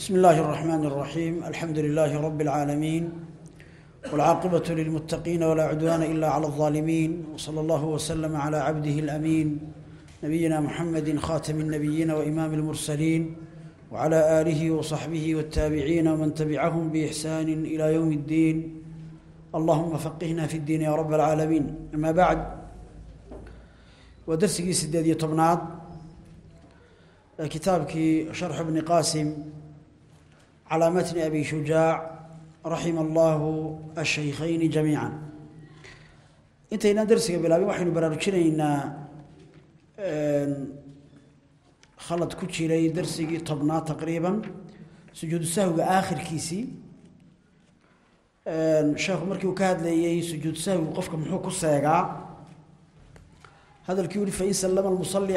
بسم الله الرحمن الرحيم. الحمد لله رب العالمين والعاقبة للمتقين ولا عدوان إلا على الظالمين وصلى الله وسلم على عبده الأمين نبينا محمد خاتم النبيين وإمام المرسلين وعلى آله وصحبه والتابعين ومن تبعهم بإحسان إلى يوم الدين. اللهم فقهنا في الدين يا رب العالمين. أما بعد ودرسي سدادية طبنات كتابك شرح ابن قاسم calىa matni abi shujaac raxima allahu ashaykhayn jamiica intaynaan darsiga bilaabin waxaynu baraarujinaynaa khalad ku jiray darsigii tobnaad taqriiban sujuudu sahwiga aakhirkiisii sheekhu markii uu ka hadlayey sujuud sahwigu qofka muxuu ku seegaa hadalkii u yihi fain sallama lmusalli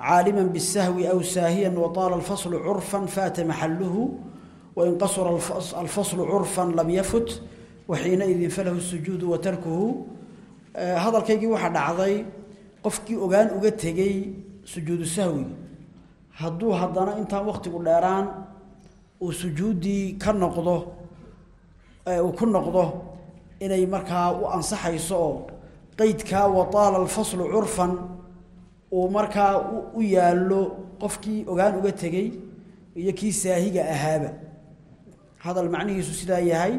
عالما بالسهو أو ساهيا وطال الفصل عرفا فات محله وإن قصر الفصل عرفا لم يفت وحينئذ فله السجود وتركه هذا الكيجي واحد عضي قفكي أغان أغتغي سجود السهو هدو هدانا انتا وقت قداران وسجودي كنقضه وكن نقضه إني مركا وأنصحي سو قيدك وطال الفصل عرفا uu markaa u yaallo qofkii ogaan uga tegey iyo kii saahiga ahaaba. Hadal macnihiisu sidaa yahay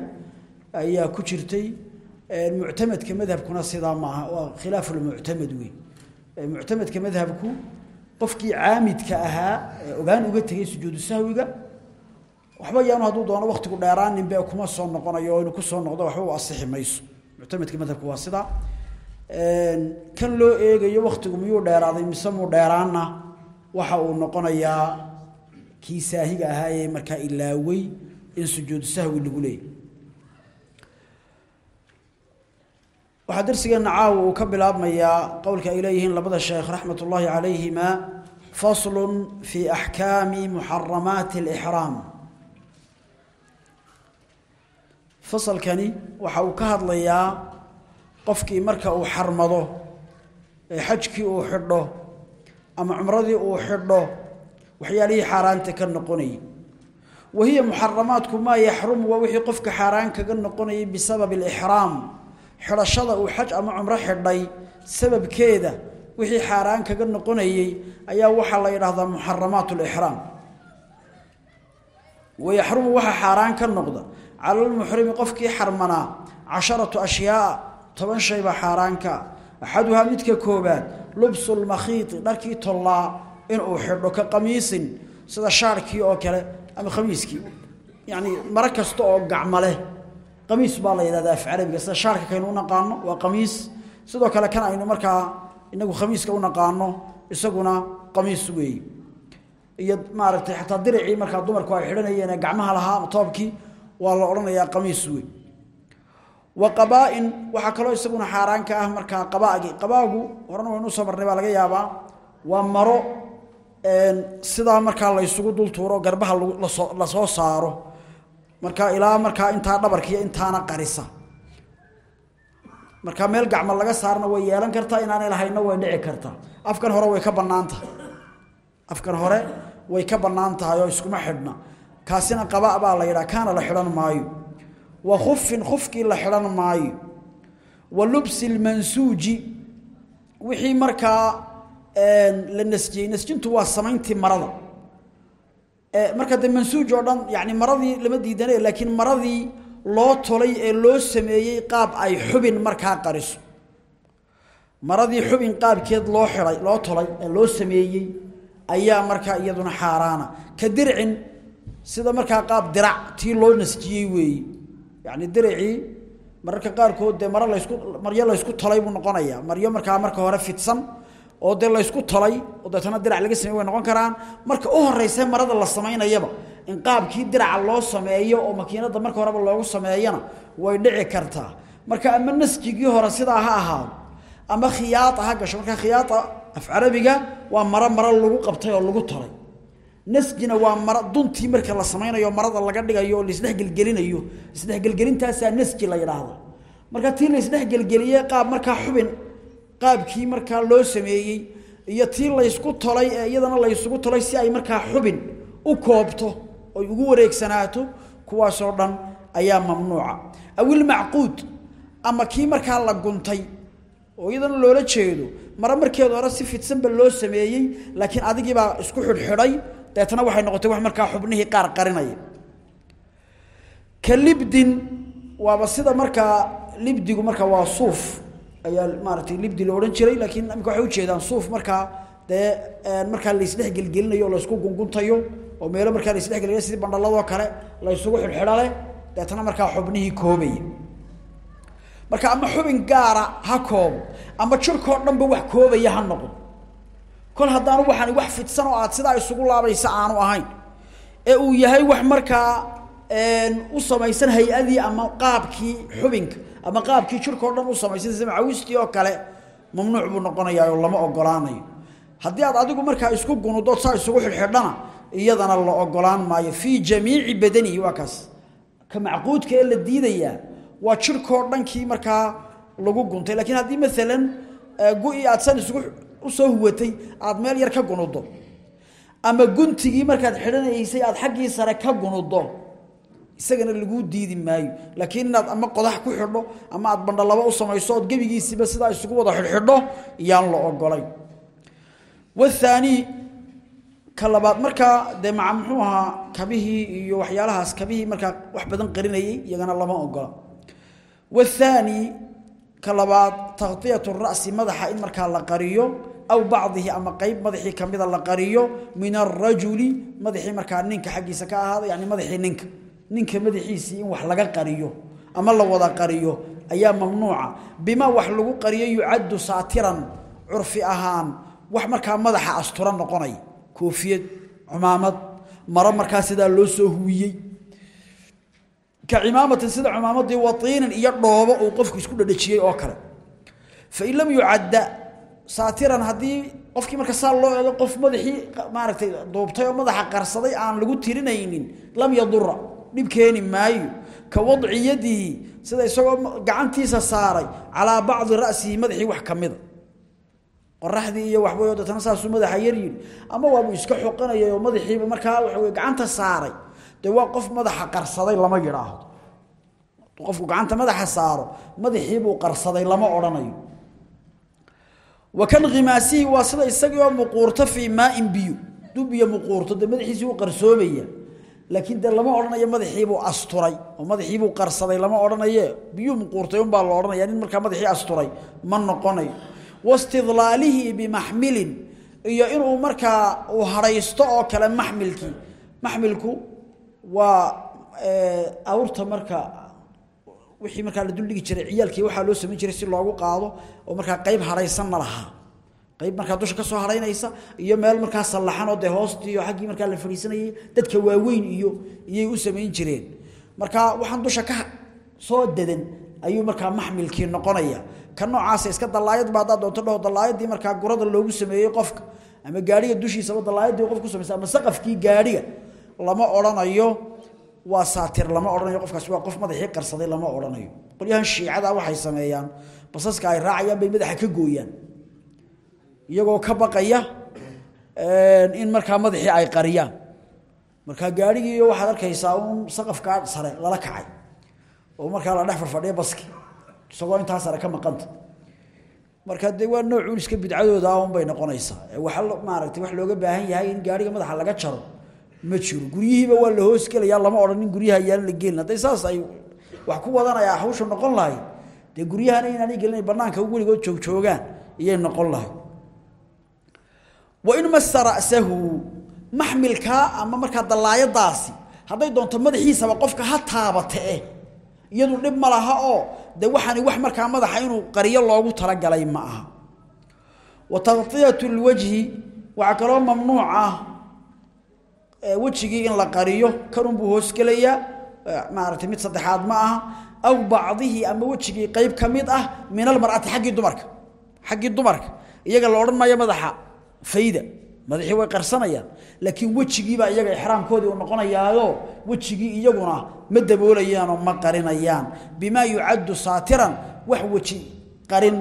ayaa ku jirtay muctamadka madhabkuna sidaa maaha. Waa khilaafu lmuctamad wey muctamadka madhabku qofkii caamidka ahaa ee ogaan uga tegey sujuudu sahwiga waxba yaanu hadduu doono waktigu dheeraaninbe kuma soo noqonayo oo inuu ku soo noqdo waxba u asixi mayso. Muctamadka madhabku waa sidaa kan loo eegayo waktigu miyuu dheeraaday mise muu dheeraanna? Waxa uu noqonayaa kii saahiga ahaa ee markaa ilaawey in sujuudu sahwi lagu leeyay. Waxaa darsigeena caawa uu ka bilaabmayaa qowlka ay leeyihiin labada sheekh raxmat ullaahi calayhima faslun fii axkaami muxaramaati alixraam. Fasalkani waxa uu ka hadlayaa qofkii marka uu xarmado ee xajkii uu xidho ama cumradii uu xidho waxyaalihii xaaraanta ka noqonayay. Wahiya muxaramaatku maa yaxrumu waa wixii qofka xaaraan kaga noqonayay bisababi alixraam xidhashada uu xaj ama cumro xidhay sababkeeda wixii xaaraan kaga noqonayey ayaa waxaa la yidhaahdaa muxaramaat lixraam wayaxrumu waxaa xaaraan ka noqda cala lmuxrimi qofkii xarmanaa casharatu ashyaaa toban shay baa xaaraanka. Axaduhaa midka koobaad lubsu lmakhiiti dharkii tollaa inuu xidho ka qamiisin sida shaarkii oo kale ama khamiiskii. Yacni maro oo gacmo leh. Baa la yidhahdaa af sida shaarka kaynu naqaano waa qamiis. Sidoo kale kan aynu markaa inagu khamiiska u naqaano isaguna qamiis weeye iyo maaragtay xataa diricii markaa dumarku ay xidhanayeen ee gacmaha lahaa toobkii waa la odhanayaa qamiis wey waqabaa-in waxaa kaloo isaguna xaaraan ka ah markaa qabaagi qabaagu horena waynu u soo marnay baa laga yaabaa. Waa maro sidaa markaa la ysugu dul tuuro garbaha la soo saaro. Markaa ilaa markaa intaa dhabarkiiyo intaana qarisa. Markaa meel gacmo laga saarna way yeelan kartaa inaanay lahayna way dhici kartaa. Afkan hore way ka bannaan tahay. Afkan hore way ka bannaan iskuma xidhna. Kaasina qaba kaana la xidhan maayo wa khufin khufkii la xidhan maayo. Wa lubsi lmansuuji wixii markaa la nasjiyey. Nasjintu waa samayntii marada. Marka de mansuuj oo dhan yani maradii lama diidane laakiin maradii loo tolay ee loo sameeyey qaab ay xubin markaa qariso. Maradii xubin qaabkeed loo xiday loo tolay ee loo sameeyey ayaa markaa iyaduna xaaraana. Ka dircin sida markaa qaab dirac tii loo nasjiyey weeye yani diricii mararka qaarkood dee maro laysku maryo laysku tolay buu noqonayaa maryo markaa marka hore fidsan oo dee laysku tolay oo deetana dirac laga samey noqon karaan. Marka u horeyse marada la samaynayaba in qaabkii diraca loo sameeyo oo makiinada marka horeba loogu sameeyana way dhici kartaa. Marka ama nasjigii hore sidaa ha ahaado ama khiyaaa ha gasho. Marka khiyaaa af carabiga waa maro maro lagu qabtay oo lagu tolay nasjina waa mara duntii marka la samaynayo marada laga dhigayo oo laisdhexgelgelinayo isdhexgelgelintaasaa nasji la yidhaahda marka tii la isdhexgelgeliye qaab markaa xubin qaabkii markaa loo sameeyey iyo tii laysku tolay ee iyadana laysugu tolay si ay markaa xubin u koobto oy ugu wareegsanaato kuwaasoo dhan ayaa mamnuuca. Awil macquud ama kii markaa la guntay oo iyadana loola jeedo mara markeeda hore si fidsanba loo sameeyey laakiin adigiibaa isku xidhxidhay deetna waxay noqotay wax markaa xubnihii qaar qarinaya ka libdin waaba sida markaa libdigu markaa waa suuf. Ayaa maaratay libdi la odhan jiray laakiin imika waxay ujeedaan suuf markaa dee markaa laisdhex gelgelinayo oo laysku gunguntayo oo meelo markaa laisdhex gelgeliya sidii bandhaladoo kale la ysugu xidhxidha leh deetna markaa xubnihii koobaya marka ama xubin gaara ha koobo ama jirkoo dhanba wax koobaya ha noqdo kol haddaanu waxaani wax fidsan oo aad sidaa isugu laabaysa aanu ahayn ee uu yahay wax markaa u samaysan hay'adii ama qaabkii xubinka ama qaabkii jirkao dhan u samaysan sida macawistii oo kale mamnuuc buu noqonayaa oo lama ogolaanayo haddii aad adigu markaa isku gunudood saa isugu xidhxidhana iyadana la ogolaan maayo. Fii jamiici badanihi waa kaas. Ka macquudka ee la diidayaa waa jirkoo dhankii markaa lagu guntay. Lakiin haddii maalan gu-i isugu u soo huwatay aad meel yar ka gunudo. Ama guntigii markaad xidhanaysay aad xaggii sare ka gunudo. Isagana laguu diidi maayo. Laakiin inaad ama qodax ku xidho ama aad bandhalabo u samayso ood gebigiisiiba sidaa isugu wada xidhxidho iyaan la ogolay. Wathaani ka labaad markaa dee maca muxuu iyo waxyaalahaas kabihii markaa wax badan qarinayay iyagana lama ogola. Wathaani ka labaad takhtiyatu ra'si madaxa in markaa la qariyo aw bacdihi ama qeyb madaxii kamida la qariyo min arajuli madaxii markaa ninka xaggiisa ka ahaada yani madaxii ninka. Ninka madaxiisii in wax laga qariyo ama la wada qariyo ayaa mamnuuca. Bima wax lagu qariyo yucaddu saatiran curfi ahaan wax markaa madaxa asturan noqonaya koofiyad cumaamad maro markaa sidaa loo soo huwiyey ka cimaamatin sida cumaamadii watiinin iyo dhoobo saatiran haddii qofkii marka saa loo eego qof madaxii maaragtay duubtay oo madaxa qarsaday aan lagu tirinaynin lam yadura dhib keeni maayo. Ka wadci sida isagoo gacantiisa saaray calaa bacdi ra'sihi madaxii wax ka mida. Qoraxdii iyo waxbay deetana saasuu madaxa yar yidhi. Ama waabuu iska xoqanayay oo madaxiiba markaa waxa wey gacanta saaray. Dee waa qof madaxa qarsaday lama yidhaahdo. Qofku gacanta madaxa saaro madaxiibuu qarsaday lama odhanayo wa kan khimaasihi waa sida isagii oo muquurto fii maain biyo dub iyo muquurto dee madaxiisii u qarsoomaya laakiin dee lama odhanayo madaxiibuu asturay oo madaxiibuu qarsaday lama odhanaye biyuu muquurtay unbaa la odhanaya nin markaa madaxii asturay ma noqonayo. Wastidlaalihi bimaxmilin iyo inuu markaa uu haraysto oo kale maxmilkii wixii markaa la duldhigi jiray ciyaalkii waxaa loo samayn jiray si loogu qaado oo markaa qayb haraysanna lahaa qayb markaa dusha ka soo iyo meel markaa sallaxan oo dee hoostii iyo xaggii markaa la fadhiisanayay dadka waaweyn iyo iyay u samayn jireen. Marka waxaan dusha ka soo dadan ayuu markaa maxmilkii noqonaya. Ka noocaasa iska dalaayadba haddaad doonto dhaho dalaayadii markaa gurada loogu sameeyey qofka ama gaadhiga dushiisaba dalaayadii qof ku samaysa ama saqafkii gaadhiga lama odhanayo waa saatir lama odhanayo qofkaasi waa qof madaxii qarsaday lama odhanayo. Qolyahan shiicada waxay sameeyaan basaska ay raacayaan bay madaxa ka gooyaan. Iyagoo ka baqaya in markaa madaxii ay qariyaan. Markaa gaadhigii waxaad arkaysaa uun saqafkaa sare lala kacay oo markaa la dhex farfadhiya baski isagoo intaa sare ka maqanta. Marka dee waa noocuun iska bidcadooda un bay noqonaysaa. Waxa maaragtay wax looga baahan yahay in gaadhiga madaxa laga jaro ma jiro. Guryihiiba waa la hoos gelayaa lama odhanin guryaha ayaan la gelin. Hadday saas ay wax ku wadanayaa hawsha noqon lahay. Dee guryahana inaanay gelina banaanka weligood joogjoogaan iyay noqon lahay. Wain masa ra'sahu maxmilkaa ama markaa dallaayadaasi hadday doonto madaxiisaba qofka ha taabate eh iyadu dhib ma oo de waxaani wax markaa madaxa inuu qariyo loogu talagalay ma aha. Wa taqiyatu lwajhi waxaa kaloo mamnuuc ah wejigii in la qariyo kanunbuu hoosgelayaa maaragtay mid saddexaad ma aha aw bacdihi ama wejigii qeyb ka ah min almar'ati xaggii dumarka xaggii dumarka iyaga la odhan madaxa fayda madaxii way qarsanayaan laakiin wejigiibaa iyaga ixraamkoodii u noqonayaayo wejigii iyaguna ma daboolayaanoo ma qarinayaan bimaa yucaddu saatiran wax weji qarin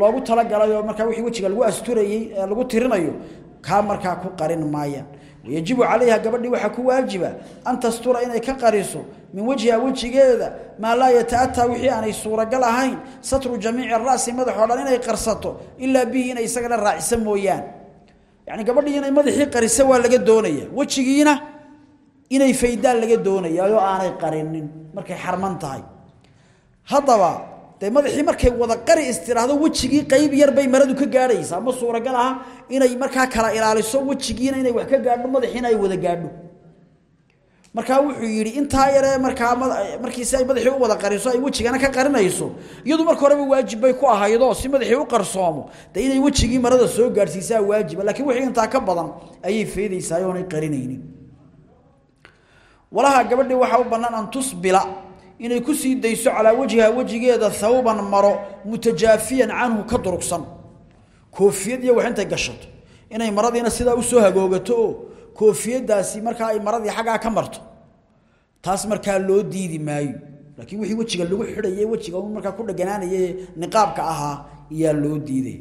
loogu talagalay oo markaa wixii wejiga lagu asturayey lagu tirinayo kaa markaa ku qarin maayaan wayajibu calayha gabadhii waxaa ku waajiba an tastura inay ka qariso min wajhiha wejigeeda maa laa yata'ataa wixii aanay suuragal ahayn. Satru jamiici ra'si madaxoo dhan inay qarsato ilaa bihi inay isagana raacisa mooyaan. Yacni gabadhii inay madaxii qarisa waa laga doonaya. Wejigiina inay faydaan laga doonaya oo aanay qarinin. Markay xarman tahay. Haddaba dee madaxii markay wada qari istiraahdo wejigii qayb yar bay maradu ka gaadhaysaa. Ma suuragal aha inay markaa kala ilaaliso wejigiina inay wax ka gaadho madaxiina ay wada gaadho. Markaa wuxuu yidhi intaa yaree markaa markiisi ay madaxii wada qariso ay wejigana ka qarinayso iyadu marka horeba waajib bay ku ahaydo si madaxii u qarsoomo. Dee inay wejigii marada soo gaadhsiisaa waajiba laakiin wixii intaa ka badan ayay faydaysaa oonay qarinaynin. Walaha gabadhii waxaa u bannaan an tusbila inay ku sii dayso calaa wajhiha wejigeeda thawban maro mutajaafiyan canhu ka durugsan. Koofiyad iyo wax gashato. Inay maradiina sidaa u soo hagoogato oo koofiyadaasi markaa ay maradii xaggaa ka marto. Taas markaa loo diidi maayo. Laakiin wixii wejiga lagu xidhaye wejiga markaa ku dheganaanaye niqaabka ahaa iyaa loo diiday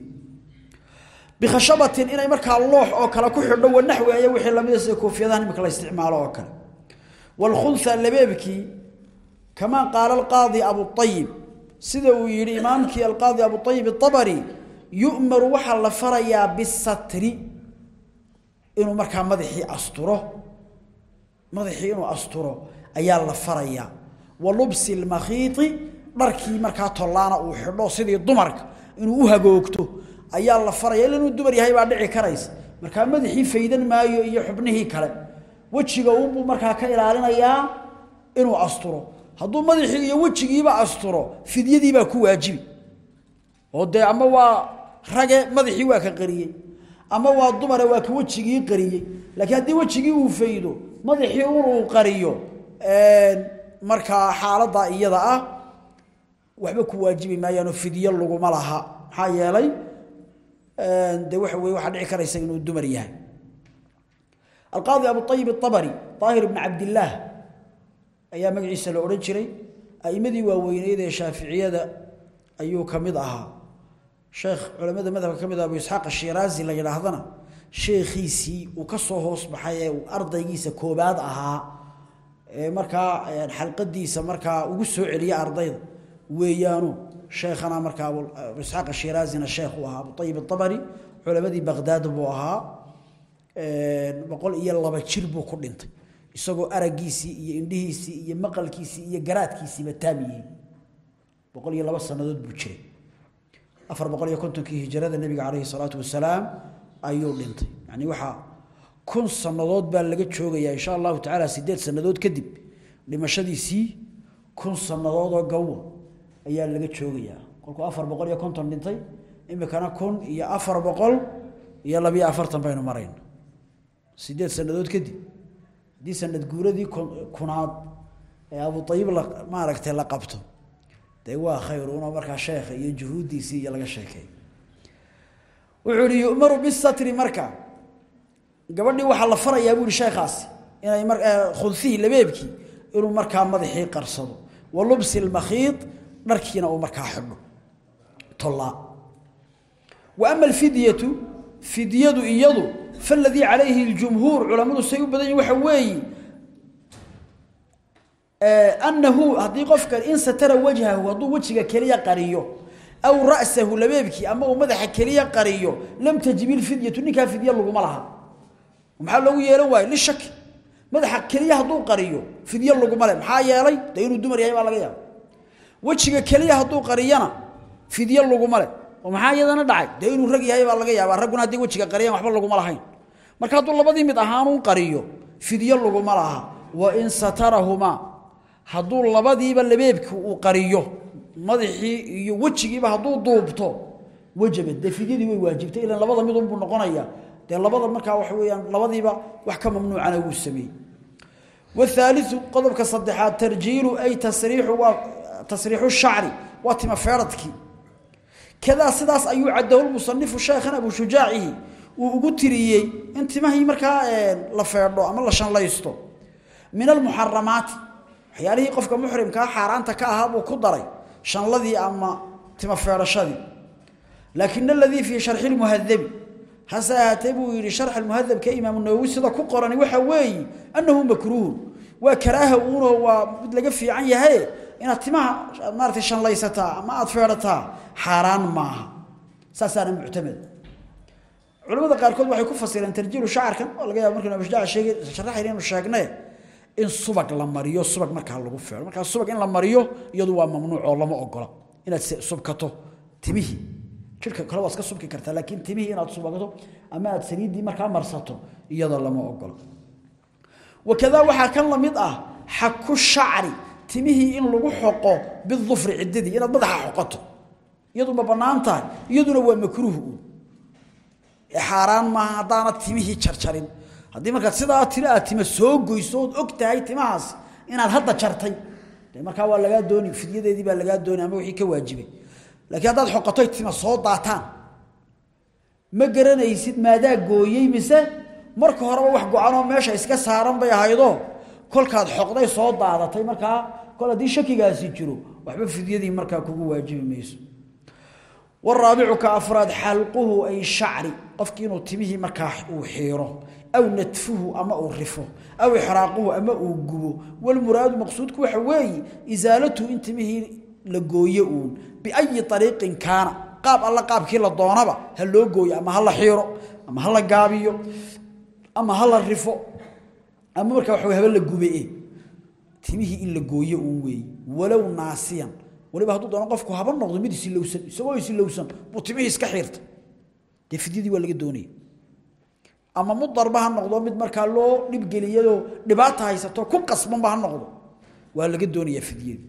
bikhashabatin inay markaa loox oo kale ku xidho wanaxweeye wixii lamida sida koofiyadahan la isticmaalo oo kale. Waalkhunha labeebkii كما قال القاضي أبو الطيب سيده يري إمامك القاضي أبو الطيب الطبري يؤمر وحل فريا بالستر إنه مركا مدحي أسطره مدحي إنه أسطره أيال فريا ولبس المخيط مركي مركا طلانا وحلو سيدي الضمرك إنه أهقوكته أيال فريا لأنه الدمر يهي بعد دعي كريس مركا مدحي فيدا ما يحبنه كلا وجهه أبو مركا كإلالنا إياه إنه أسطره hadduu madaxii iyo wejigiiba asturo fidyadiibaa ku waajibi oo dee ama waa rage madaxii waa ka qariyey. Ama waa dumare waa ka wejigii qariyey. Laakiin haddii wejigii uu faydo madaxii un uu qariyo markaa xaaladdaa iyada ah waxba ku waajibi maayaanoo fidyo laguma laha. Maxaa yeelay dee waxa weye waxaa dhici karaysa inuu dumar yahay. Alqaadi abuayib aabari aahir ibn cabdillaah ayaa magaciisa la odhan jiray. A'imadii waaweyneyd ee shaaficiyada ayuu ka mid ahaa. Sheekh culamada madhabka ka mid ah abu isxaaq ashiraazi la yidhaahdana sheekhiisii uu ka soo hoos baxay ee ardaygiisa koobaad ahaa ee markaa xalqadiisa markaa ugu soo celiya ardayda. Weeyaanu sheekhana markaa abu isxaaq ashiraazina sheekh uu ahaa abuayib aabari culamadii baqdaad buu ahaa. Boqol iyo laba jir buu ku dhintay isagoo aragiisii iyo indhihiisii iyo maqalkiisii iyo garaadkiisiiba taam boqol iyo laba sannadood buu jiray. Afar boqol iyo kontonkii hijrada nebiga calayhi salaatu wasalaam ayuu dhintay. Yacni waxaa kun sannadood baa laga joogayaa insha allahu tacaala siddeed sannadood kadib dhimashadiisii kun sannadoodoo gawa ayaa laga joogayaa. Kolkuu afar boqol iyo konton dhintay imikana kun iyo afar boqol iyo labiyo afartan baynu marayna siddeed sannadood kadib haddii sanad guuradii kunaad ee abu ayib maaragtay la qabto. Dee waa khayr una markaa sheekha iyo juhuuddiisii laga sheekay. Wuxuu ihi yu'maru bisatri marka. Gabadhii waxaa la farayaa buu ihi sheekhaasi inay khunfihii labeebkii inuu markaa madaxii qarsado. Wa lubsi lmakhiid dharkiina uu markaa xidho. Tollaa. Wa ama alfidyatu fidyadu iyadu فالذي عليه الجمهور علماء سيبدن وحوي آه، أنه هذه قفك إن ستر وجهه وضو وجهك كليا قريو أو رأسه لبيبك أما مدح كليا قريو لم تجب الفدية نكا فدية لغم لها ومحال لو يلوى للشك مدح كليا هدو قريو فدية لغم لها محا يالي دينو الدمر يايبا لغيا وجهك كليا هدو قريانا فدية لغم لها ومحا يدانا دعي دينو الرق يايبا لغيا رقنا دي وجهك قريا محبا لغم لهين marka hadduu labadii mid ahaanun qariyo fidyo laguma laha. Wa in satarahumaa hadduu labadiiba labeebkii uu qariyo madaxii iyo wejigiiba hadduu duubto wajaba. Dee way waajibtay ilan labada midunbuu noqonayaa dee labada markaa waxa weyaan labadiiba wax ka mamnuucana wuu sameeyey. Wthaaliu qodobka saddexaad tarjiilu ay tariiuwaa tasriixu shacri waa tima kadaa sidaas ayuu cadahulmusanifu sheekan abushujaacihi uu ugu tiriyey in timahii markaa la feedho ama la shanlaysto. Min almuxaramaati waxyaalihii qofka muxrimkaa xaaraanta ka ahaa buu ku daray shanladii ama timo feedhashadii laakin aladii fii sharxi lmuhadabi hase ahaatee buu yidhi sharxa muhadabka imaamu nawowi sida ku qorani waxa weeye annahu makruuhun waa karaaha uunoo waa mid laga fiican yahaye inaad timaha maarata shanlaysataa ama aad feedhataa xaaraan maaha. Saasaana muctamada culamada qaarkood waxay ku fasireen tarjiilu shacarkan oo laga yaaba markaynu abushaca sheegay sharaxayna inuu sheegnee in subag la mariyo subag markaa lagu feedho markaa subag in la mariyo iyadu waa mamnuuc oo lama ogola inaad subkato timihii jirka kale waad iska subki kartaa laakiin timihii inaad subagto ama aad saliiddii markaa marsato iyada lama ogola. Wakadaa waxaa kan la mid ah xaku shacri timihii in lagu xoqo bidufri ciddadii inaad madaxa xoqato. Iyadu ma bannaan tahay iyaduna waa makruuh. uun xaaraan maaha haddaana timihii jarjarin haddii markaad sidaa tiri aad tima soo goyso ood og tahay timahaas inaad hadda jartay markaa waa lagaa dooni fidyadeedii baa lagaa dooni ama wixii ka waajibay. Laakiin haddaad xoqatoy tima soo daataan. Ma garanaysid maadaa gooyey mise marka horeba wax go-anoo meesha iska saaran bay ahaydoo kolkaad xoqday soo daadatay markaa kol haddii shakigaasi jiro waxba fidyadii markaa kugu waajibi mayso. Waraabicu afraad xalquhu ay shacri qofkii inuu timihii markaa uu xiiro aw nadfuhu ama uu rifo aw ixraaquhu ama uu gubo walmuraadu maqsuudku waxa weeye isaalatuhu in timihii la gooyo uun biayi ariiqin kaana qaab alla qaabkii la doonaba ha loo gooyo ama ha la xiiro ama ha la gaabiyo ama ha la rifo ama markaa waxa haba la gube timihii in la gooyo uun weeye walow naasiyan waliba hadduu doono qofku haba noqdo mid isilowsan isagoo isilowsan buu timihii iska xiirtay fidyadii waa laga doonaya ama mudarba ha noqdo mid markaa loo dhibgeliyadoo dhibaata haysato ku qasbanba ha noqdo waa laga doonayaa fidyadii.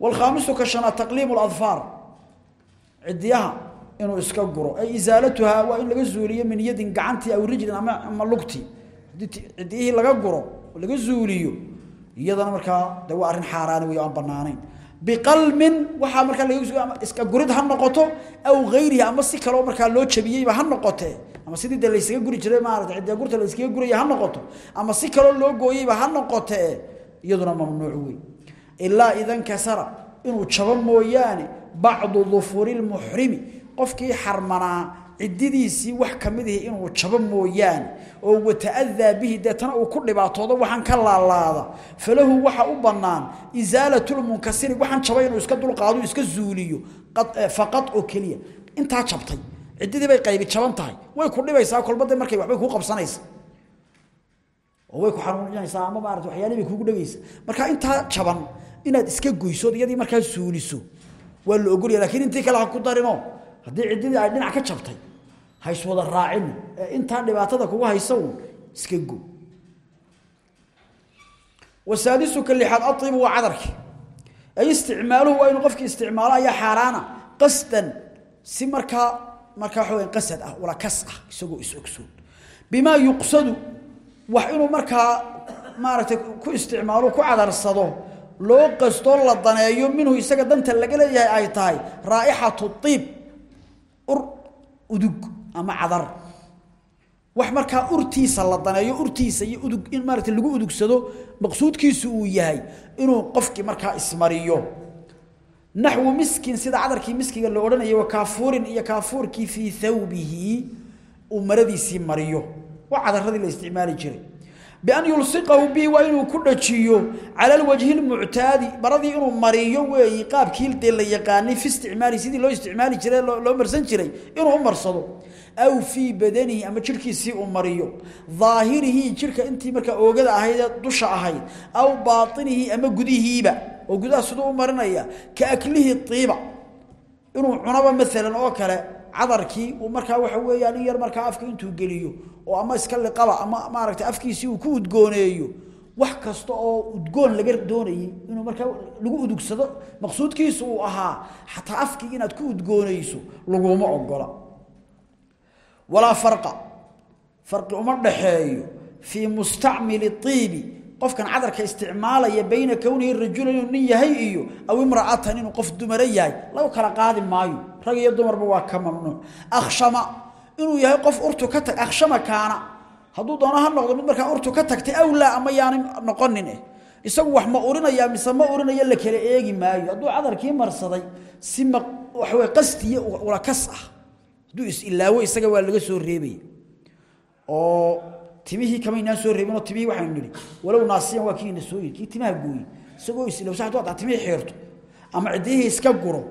Waalkhaamisu ka shanaad taqliimu ladfaar cidiyaha inuu iska guro. Ay isaalatuhaa waa in laga zuuliyo min yadin gacantii aw rijlin ama ama lugtii cidiyihii laga guro laga zuuliyo iyadana markaa de waa arrin xaaraani wey aan banaanayn biqalmin waxaa markaa laga iska gurid ha noqoto aw hayrihi ama si kaleo markaa loo jabiyeyba ha noqotee ama sidii de laysaga guri jiray maarata cidiya gurta la iskaga guraya ha noqoto. Ama si kaloo loo gooyeyba ha noqotee iyaduna mamnuuc wey ilaa idan kasara inuu jabo mooyaane bacdu dufuri lmuxrimi qofkii xarmanaa cididiisii wax ka mid ihi inuu jabo mooyaane oo wata'adaa bihi deetana uu ku dhibaatoodo waxaan ka laalaada. Falahu waxa u bannaan isaalatulmunkasiri waxaan jabay inuu iska dulqaado iska zuuliyo faqad oo keliya. Intaa jabtay ciddidii bay qaybi jaban tahay. Way ku dhibaysaa kolbade markay waxbay kuu qabsanaysa. Oo way ku xanuunaysaa ama maarata waxyaalihi bay dhegaysa marka intaa jaban inaad iska goysood iyadii markaa suuliso waa la ogolaya lakiin intii kale ha ku darino. Haddii ciddidii ay dhinac ka jabtay hayswada raacin intaa dhibaatada kugu haysa iska go. Wasaadisuka lixaad aibu waa cadarki. Ay isticmaaluhu waa inuu qofkii isticmaalo ayaa xaaraana qasdan si markaa markaa weya qasad ah wala kas ah isagoo is-ogsoon yuqsadu wax inuu markaa maaragtay ku isticmaalo ku cadarsado loo qastoo la daneeyo minhu isaga danta laga leeyahay ay tahay raa'ixatu iib ur udug ama cadar. Wax markaa urtiisa la daneeyo urtiisa iyo udug in maarata lagu udugsado maqsuudkiisu uu yahay inuu qofkii markaa ismariyo. Naxwu miskin sida cadarkii miskiga la odhanayay wa kaafuurin iyo kaafuurkii fii thawbihi uu mariyo. Waa cadaradii la isticmaali jiray. Bian yulsiqahu bihi waa inuu ku dhajiyo cala alwajhi lmuctaadi maradii inuu mariyo weeyi qaabkii dee la yaqaanay fi isticmaali sidii loo isticmaali jiray loo marsan jiray inuu marsado aw fii badanihi ama jirhkiisii uu mariyo daahirihi jirka intii markaa oogada ahayd ee dusha ahayd aw baatinihi ama gudihiiba oo gudaha siduu u marinaya ka aklihi iiba inuu cunaba maalan oo kale cadarkii uu markaa waxa weeyaan in yar markaa afka intuu geliyo oo ama iska liqaba ama maaragtay afkiisii uu ku udgooneeyo wax kasta oo udgoon laga doonayay inuu markaa lagu udugsado maqsuudkiisu uu ahaa xataa afkii inaad ku udgoonayso laguma ogola walaa farqa. Farqi uma dhaxeeyo fii mustacmili iibi qofkan cadarka isticmaalaya bayna kownihi rajulan inuu nin yahay iyo aw imra'atan inuu qof dumara yahay. Lagu kala qaadi maayo. Rag iyo dumarba waa ka mamnuuc. Akhshama. Inuu yahay qof urtu ka tag akhshama kaana. Hadduu doono ha noqdo mid markaa urtu ka tagtay eh. Isagu wax ma urinaya mise ma urinaya la kala eegi maayo. Hadduu cadarkii marsaday si ma waxawey qastiya ula kas ah hadduu is-ilaawo isaga waa laga soo reebaya oo timihii kamaynaan soo reebin oo timihii waxaynu nidhi walow naasiyan waa kiina soo yiri kii timaha gooyey. Isagoo islowsa hadduu hataa timihii xeerto. Ama ciddiyihii iska guro.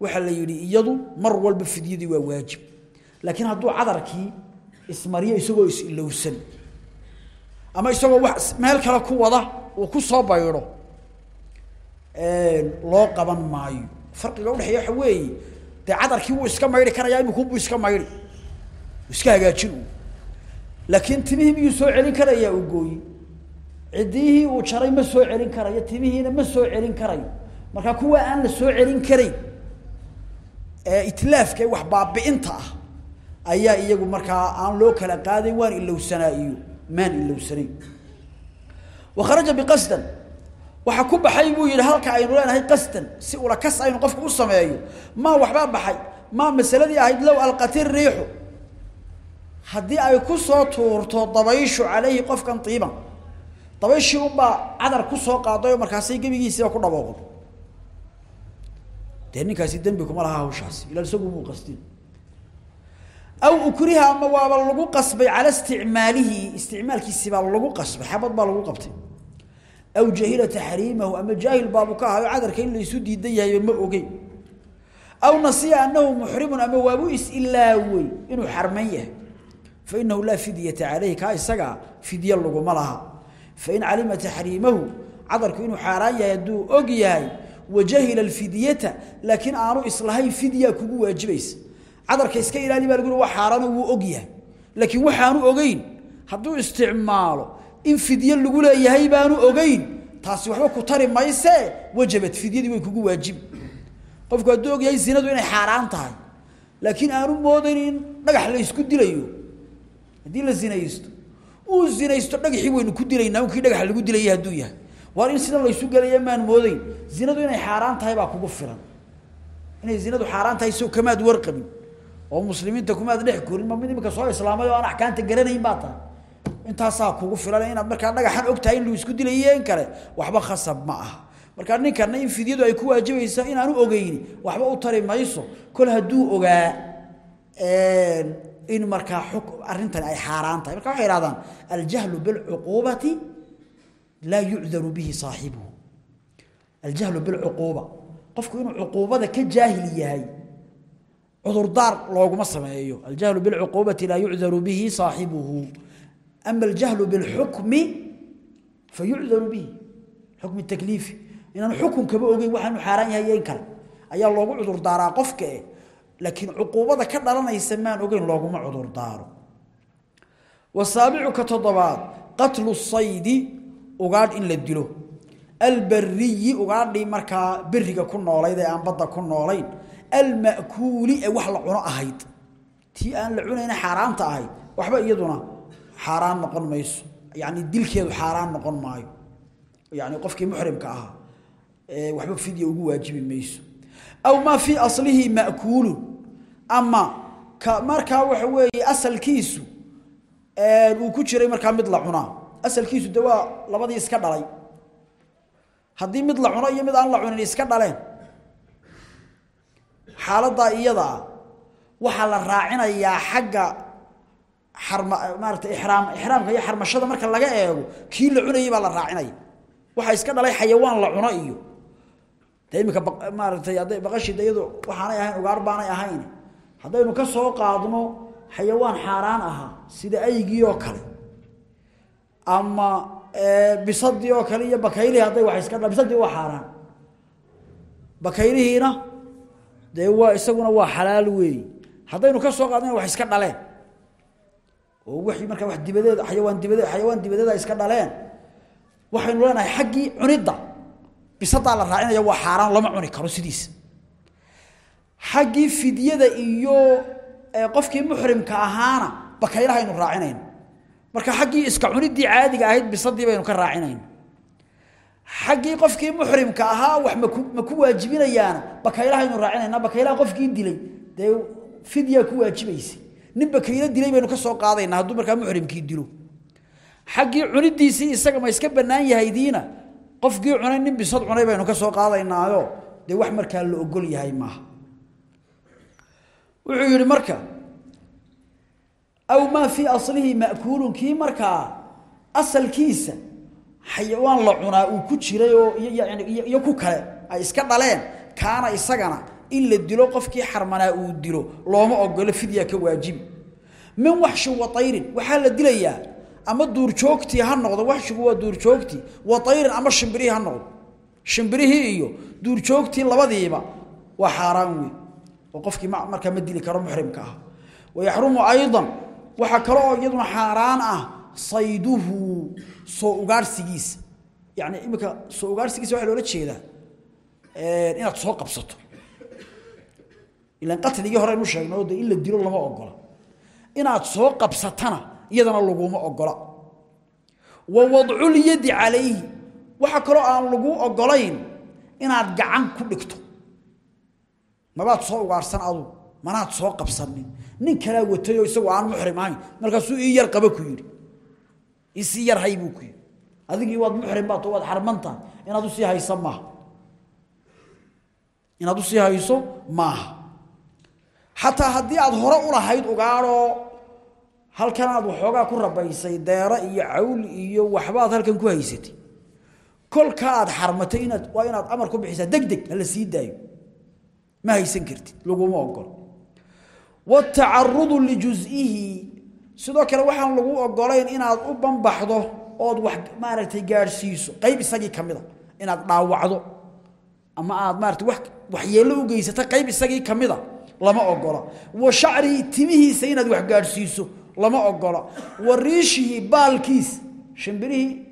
Waxaa la yidhi iyadu mar walba fidyadii waa waajib. Laakiin hadduu cadarkii ismariyo isagoo is-ilowsan. Ama isagoo wax meel kale ku wada uu ku soo baydho loo qaban maayo. Farqiga udhexeeya waxa weeye dee cadarkii wuu iska maydhi karayaa imikuubuu iska maydhi iska hagaajin laakiin timihii miyuu soo celin karayaa uu gooyi ciddiyihii uu jaray ma soo celin karayo timihiina ma soo celin karayo. Marka kuwa aan la soo celin karayn ee itlaafka ee wax baabi'inta ah ayaa iyagu markaa aan loo kala qaadayn waan ilowsanaa iyo maan ilowsanayn wa kharaja biqasdan waxa ku baxay buu yidhi halka aynu leenahay qasdan si ula kas aynu qofku u sameeyo. Maa waxbaa baxay maa masaladii ahayd low alqati riixu. Haddii ay ku soo tuurto dabayshu calayhi qofkan tiiban dabayshii unbaa cadar ku soo qaaday oo markaasay gebigiisiiba ku dhabooqdo dee ninkaasi dembi kuma laha hawshaasi ila isagu muu qasdin. Aw ukriha ama waaba lagu qasbay cala isticmaalihi isticmaalkiisi baa lagu qasbay xabad baa lagu qabtay aw jahila taxriimahu ama jaahil baabu ka ahayo cadarka in laysu diidan yahay ma ogeyn. Aw nasiya anahu muxrimun ama waabu is-ilaawey inuu xarman yahay. Fainahu laa fidyata caleyhi kaa isagaa fidye laguma laha. Fain calima taxriimahu cadarku inuu xaaraan yahay hadduu og yahay wajahila alfidyata laakiin aanu islahayn fidya kugu waajibaysa. Cadarka iska ilaali baa lagu waa xaaraano wuu og yahay. Laakiin waxaanu ogeyn hadduu in fidye lagu leeyahay baanu ogeyn. Taasi waxba ku tari mayse. Wajabat fidyadii way kugu waajibi qofku hadduu og yahay zinadu inay xaaraan tahay laakiin aanu moodayn dhagax la isku dilayo. Haddii la zinaysto uu zinaysto dhagaxii waynu ku dilaynaa unkii dhagax lagu dilayay hadduu yahay. Waar in sida laysu gelaya maan moodeyn zinadu inay xaaraan tahay baa kugu filan. Inay zinadu xaaraan tahay sow kamaad warqabin. Oo muslimiinta kumaad dhex korin ma mid imika soo islaamay oo aan axkaamta garanayn baa tahay intaasaa kugu filan inaad markaa dhagaxan og tahay in lu isku dilaye in kale waxba khasab ma aha. Markaa ninkana in fidyadu ay ku waajibaysa inaanu ogeyni waxba u tari mayso. Kol hadduu ogaa in markaa xuk arrintan ay xaaraan tahay. Marka waxay ihahdaan aljahlu bilcuquubati laa yucdaru bihi saaxibuhu. Aljahlu bilcuquuba qofku inuu cuquubada ka jaahil yahay cudurdaar looguma sameeyo. Aljahlu bilcuquubati laa yucdaru bihi saaxibuhu ama aljahlu bilxukmi fa yucdaru bihi xukmi takliifi inaan xukunkaba ogeyn waxaanu xaaraan yahay in kale ayaa loogu cudurdaaraa qofka eh laakiin cuquubada ka dhalanaysa maan ogeyn looguma cudurdaaro wasaabicu ka toddobaad qatlu saydi ugaadh in la dilo albariyi ugaadhii markaa beriga ku noolayd ee aan badda ku noolayn alma'kuuli ee wax la cuno ahayd tii aan iyaduna xaaraan noqon mayso. Yacni dilkeedu xaaraan noqon maayo. Yacni qofkii muxrimka ahaa waxba fidya ugu waajibi mayso. Aw maa fii aslihi ma'kuulun ama ka markaa waxa weeye asalkiisu uu ku jiray markaa mid la cunaa. Asalkiisu de labadii iska dhalay. Haddii mid la cuno mid aan la cunin iska dhaleen. Xaaladdaa iyadaa waxaa la raacinayaa xagga maarata ixraamka iyo xarmashada marka laga eego kii la cunayay baa la raacinaya waxaa iska dhalay xayawaan la cuno iyo. De maaratay hadday baqashida iyado waxaanay ahayn ugaar baanay ahayn. Haddaynu ka soo qaadno xayawaan xaaraan ahaa sida aygii oo kale. Ama bisadii oo kale iyo bakaylihii hadday wax iska dha bisadii waa xaaraan. Bakaylihiina dee waa isaguna waa xalaal weey haddaynu ka soo qaadno wax iska dhaleen oo wixii markaa wax dibadeed xayawaan dibadeed xayawaan dibadeeda iska dhaleen. Waxaynu leenahay xaggii cunidda bisadaa la raacinaya waa xaaraan lama cuni karo sidiisa xaggii fidyada iyo qofkii muxrimka ahaana bakaylahaynu raacinayna marka xaggii iska cuniddii caadiga ahayd bisadii baynu ka raacinayna xaggii qofkii muxrimka ahaa wax maku ma ku waajibinayaana bakaylahaynu raacinayna bakaylaha qofkii dilay dee fidyaa ku waajibaysa nin bakaylo dilay baynu ka soo qaadaynaa hadduu markaa muxrimkii dilo. Xaggii cunidiisii isaga ma iska bannaan yahaydiina qofkii cunay nin bisad cunay baynu ka soo qaadaynaayo dee wax markaa la ogol yahay maaha. Wuxuu yihi marka aw maa fii aslihi ma'kuulun kii markaa asalkiisa xayawaan la cunaa uu ku jiray oo yani iyo ku kale ay iska dhaleen kaana isagana in la dilo qofkii xarmanaa uu dilo looma ogolo fidya ka waajibi min waxshin wa tayrin waxaa la dilayaa ama duurjoogtii ha noqdo waxshigu waa duurjoogtii wa tayrin ama shimbirihii ha noqdo. Shimbirihii iyo duurjoogtii labadiiba waa xaaraan wey oo qofkii markaa ma dili karo muxrimka ah. Wayaxrumu aydan waxaa kale oo iyaduna xaaraan ah sayduhu soo ugaarhsigiisa yani imika soo ugaarhsigiisa waxaa loola jeedaa inaad soo qabsato ilan qatligii hore aynu sheegnay oo de in la dilo lama ogola. Inaad soo qabsatana iyadana laguma ogola. Wa wadculyadi calayhi. Waxaa kaloo aan lagu ogolayn inaad gacan ku dhigto. Mabaad soo ugaarsan adu manaad soo qabsanin nin kalaa watayoo isagoo aan muxrim ahayn. Markaasuu ii yar qaba ku yidhi. Isii yar hay buu ku yidhi. Adigii waad muxrim baat waad xarman tahay inaad u sii hayso maaha. Inaad u sii hayso maaha حتى هدي أظهر أولا هيد أغارو هل كان أبو حوغا كورا بيسي دارا إيا عول إيا وحبات هل كان كويسيتي كل كاد حرمتين وإنات أمر كو بحيسا دك دك هل سيد دايو ما هي سنكرتي لغو ما أقول والتعرض لجزئيه سيدوك لو حان لغو أقولين إنات أبن بحضه أود وحق ما رأيتي قار سيسو قيب ساقي كاميدا إنات ناو وعضو أما آد ما رأيتي وحق وحيالو قيسة قيب ساقي كاميدا lama ogola. Wa shacrii timihiisa inaad wax gaadhsiiso lama ogola. Wa riishihii baalkiis shimbirihii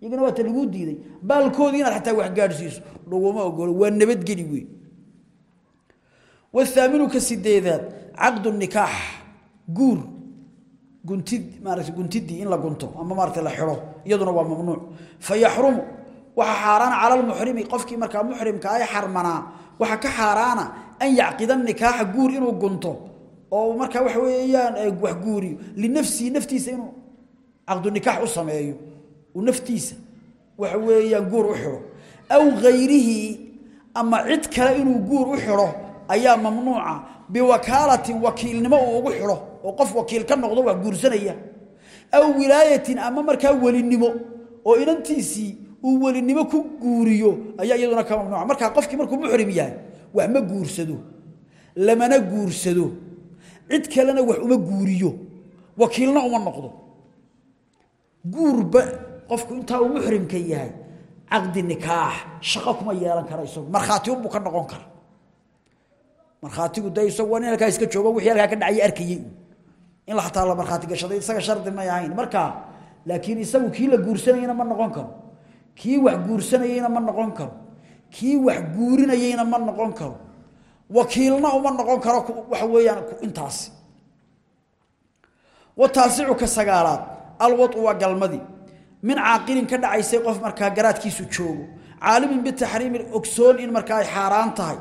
iyagana waata laguu diiday baalkoodii inaad xataa wax gaadhsiiso laguma ogolo waa nabadgeli wey wahaaminu ka sideedaad caqdu nikaax guur guntid maarata guntidii in la gunto ama maarata la xidho iyaduna waa mamnuuc. Fayaxrumu waxaa xaaraana cala lmuxrimi qofkii markaa muxrimka ay xarmanaa waxa ka xaaraana an yacqida nikaaxa guur inuu gunto oo markaa waxa weeyaan wax guuriyo. Linafsihi naftiisa inuu caqdunikaax u sameeyo. Uu naftiisa waxa weeyaan guur u xidho aw hayrihi ama cid kale inuu guur u xidho ayaa mamnuuca. Biwakaalatin wakiilnimo uu ugu xidho oo qof wakiil ka noqdo wax guursanaya. Aw wilaayatin ama markaa welinimo oo inantiisii uu welinimo ku guuriyo ayaa iyaduna ka mamnuuca. Markaa qofkii markuu muxrim yahay wax ma guursado. Lamana guursado. Cid kalena wax uma guuriyo. Wakiilna uma noqdo. Guurba qofku intaa uu muxrimka yahay caqdi nikaax shaqo kuma yeelan kara isagu. Markhaati unbuu ka noqon kara markhaatigu day isagu waa nin halkaa iska joogo wixii halkaa ka dhacay arkayay in la xataa markhaati gashaday isaga shardi may ahayn marka laakiin isagu kii la guursanayna ma noqon karo. Kii wax guursanayeyna ma noqon karo kii wax guurinayeyna ma noqon karo. Wakiilna uma noqon karo waxa weeyaan intaasi wataasicu ka sagaalaad alwadu waa galmadii min caaqilin ka dhacaysay qof markaa garaadkiisu joogo. Caalimin bitaxriimi ogsoon in markaa ay xaaraan tahay.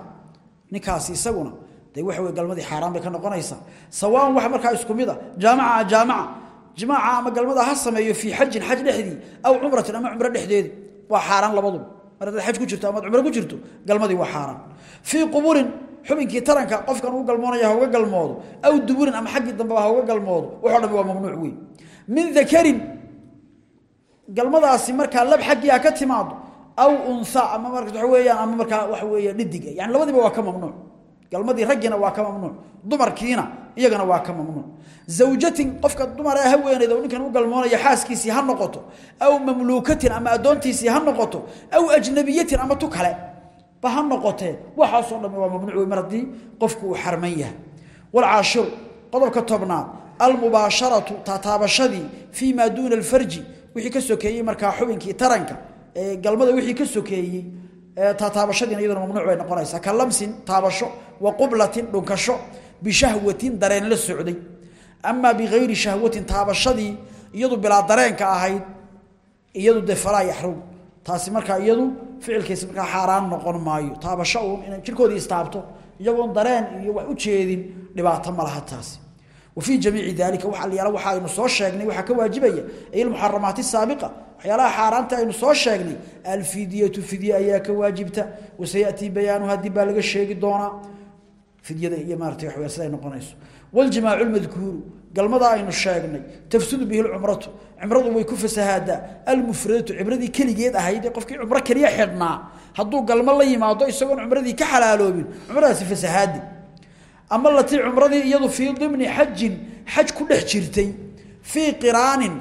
Ninkaasi isaguna de waxa wey galmadii xaaraan bay ka noqonaysaa. Sawaan waxa markaa isku mid a jaamaca jaamaca. Jimaaca ama galmada ha sameeyo fii xajin xaj dhexdii aw cumratin ama cumro dhexdeedii waa xaaraan labaduba mar haddaad xaj ku jirto amaad cumro ku jirto galmadii waa xaaraan fii quburin xubinkii taranka qofkan uu galmoonaya ha uga galmoodo aw duburin ama xaggii dambeba ha uga galmoodo waxoo dhan waa mamnuuc weyn min dakarin galmadaasi markaa lab xaggii ha ka timaado aw unha ama marka waxa weeyaan ama markaa waxa weeye dhidiga yani labadiiba waa ka mamnuuc galmadii raggiina waa ka mamnuuc dumarkiina iyagana waa ka mamnuuc zawjatin qofka dumar ee haweeneyda oo ninkan u galmoonaya xaaskiisii ha noqoto aw mamluukatin ama addoontiisii ha noqoto aw ajnabiyatin ama tu kale ba ha noqotee waxaasoo dhammi waa mamnuuc wey mar haddii qofku uu xarman yahay. Walcaashiru qodobka tobnaad almubaasharatu taataabashadii fii maa duuna alfarji wixii ka sokeeyey markaa xubinkii taranka galmada wixii ka sokeeyey taataabashadiina iyaduna mamnuuc bay noqonaysaa. Ka lamsin taabasho wa qublatin dhunkasho bishahwatin dareen la socday. Amaa bigayri shahwatin taabashadii iyadu bilaa dareenka ahayd iyadu dee falaa yaxrum taasi markaa iyadu ficilkiisa markaa xaaraan noqon maayo. Taabasho uun inay jirkoodii istaabto iyagoon dareen iyo wax u jeedin dhibaato ma laha taasi. Wa fii jamiici daalika waxaa la yaalla waxa aynu soo sheegnay waxaa ka waajibaya ay almuxaramaati saabiqa waxyaalaha xaaraanta aynu soo sheegnay alfidiyatu fidiya ayaa ka waajibta wasayati bayaanu haddii baa laga sheegi doona fidyada iyo maartay wax siday noqonayso. Waljimaacu lmadkuuru galmada aynu sheegnay tafsudu bihi lcumratu cumradu way ku fasahaadaa almufradatu cibradii keligeed ahayd ee qofkii cumro keliya xidhnaa. Hadduu galmo la yimaado isagoon cumradii ka xalaaloobin cumradaasi fasahaadi. Ama latii cumradii iyadu fii dimni xajin xaj ku dhex jirtay fii qiraanin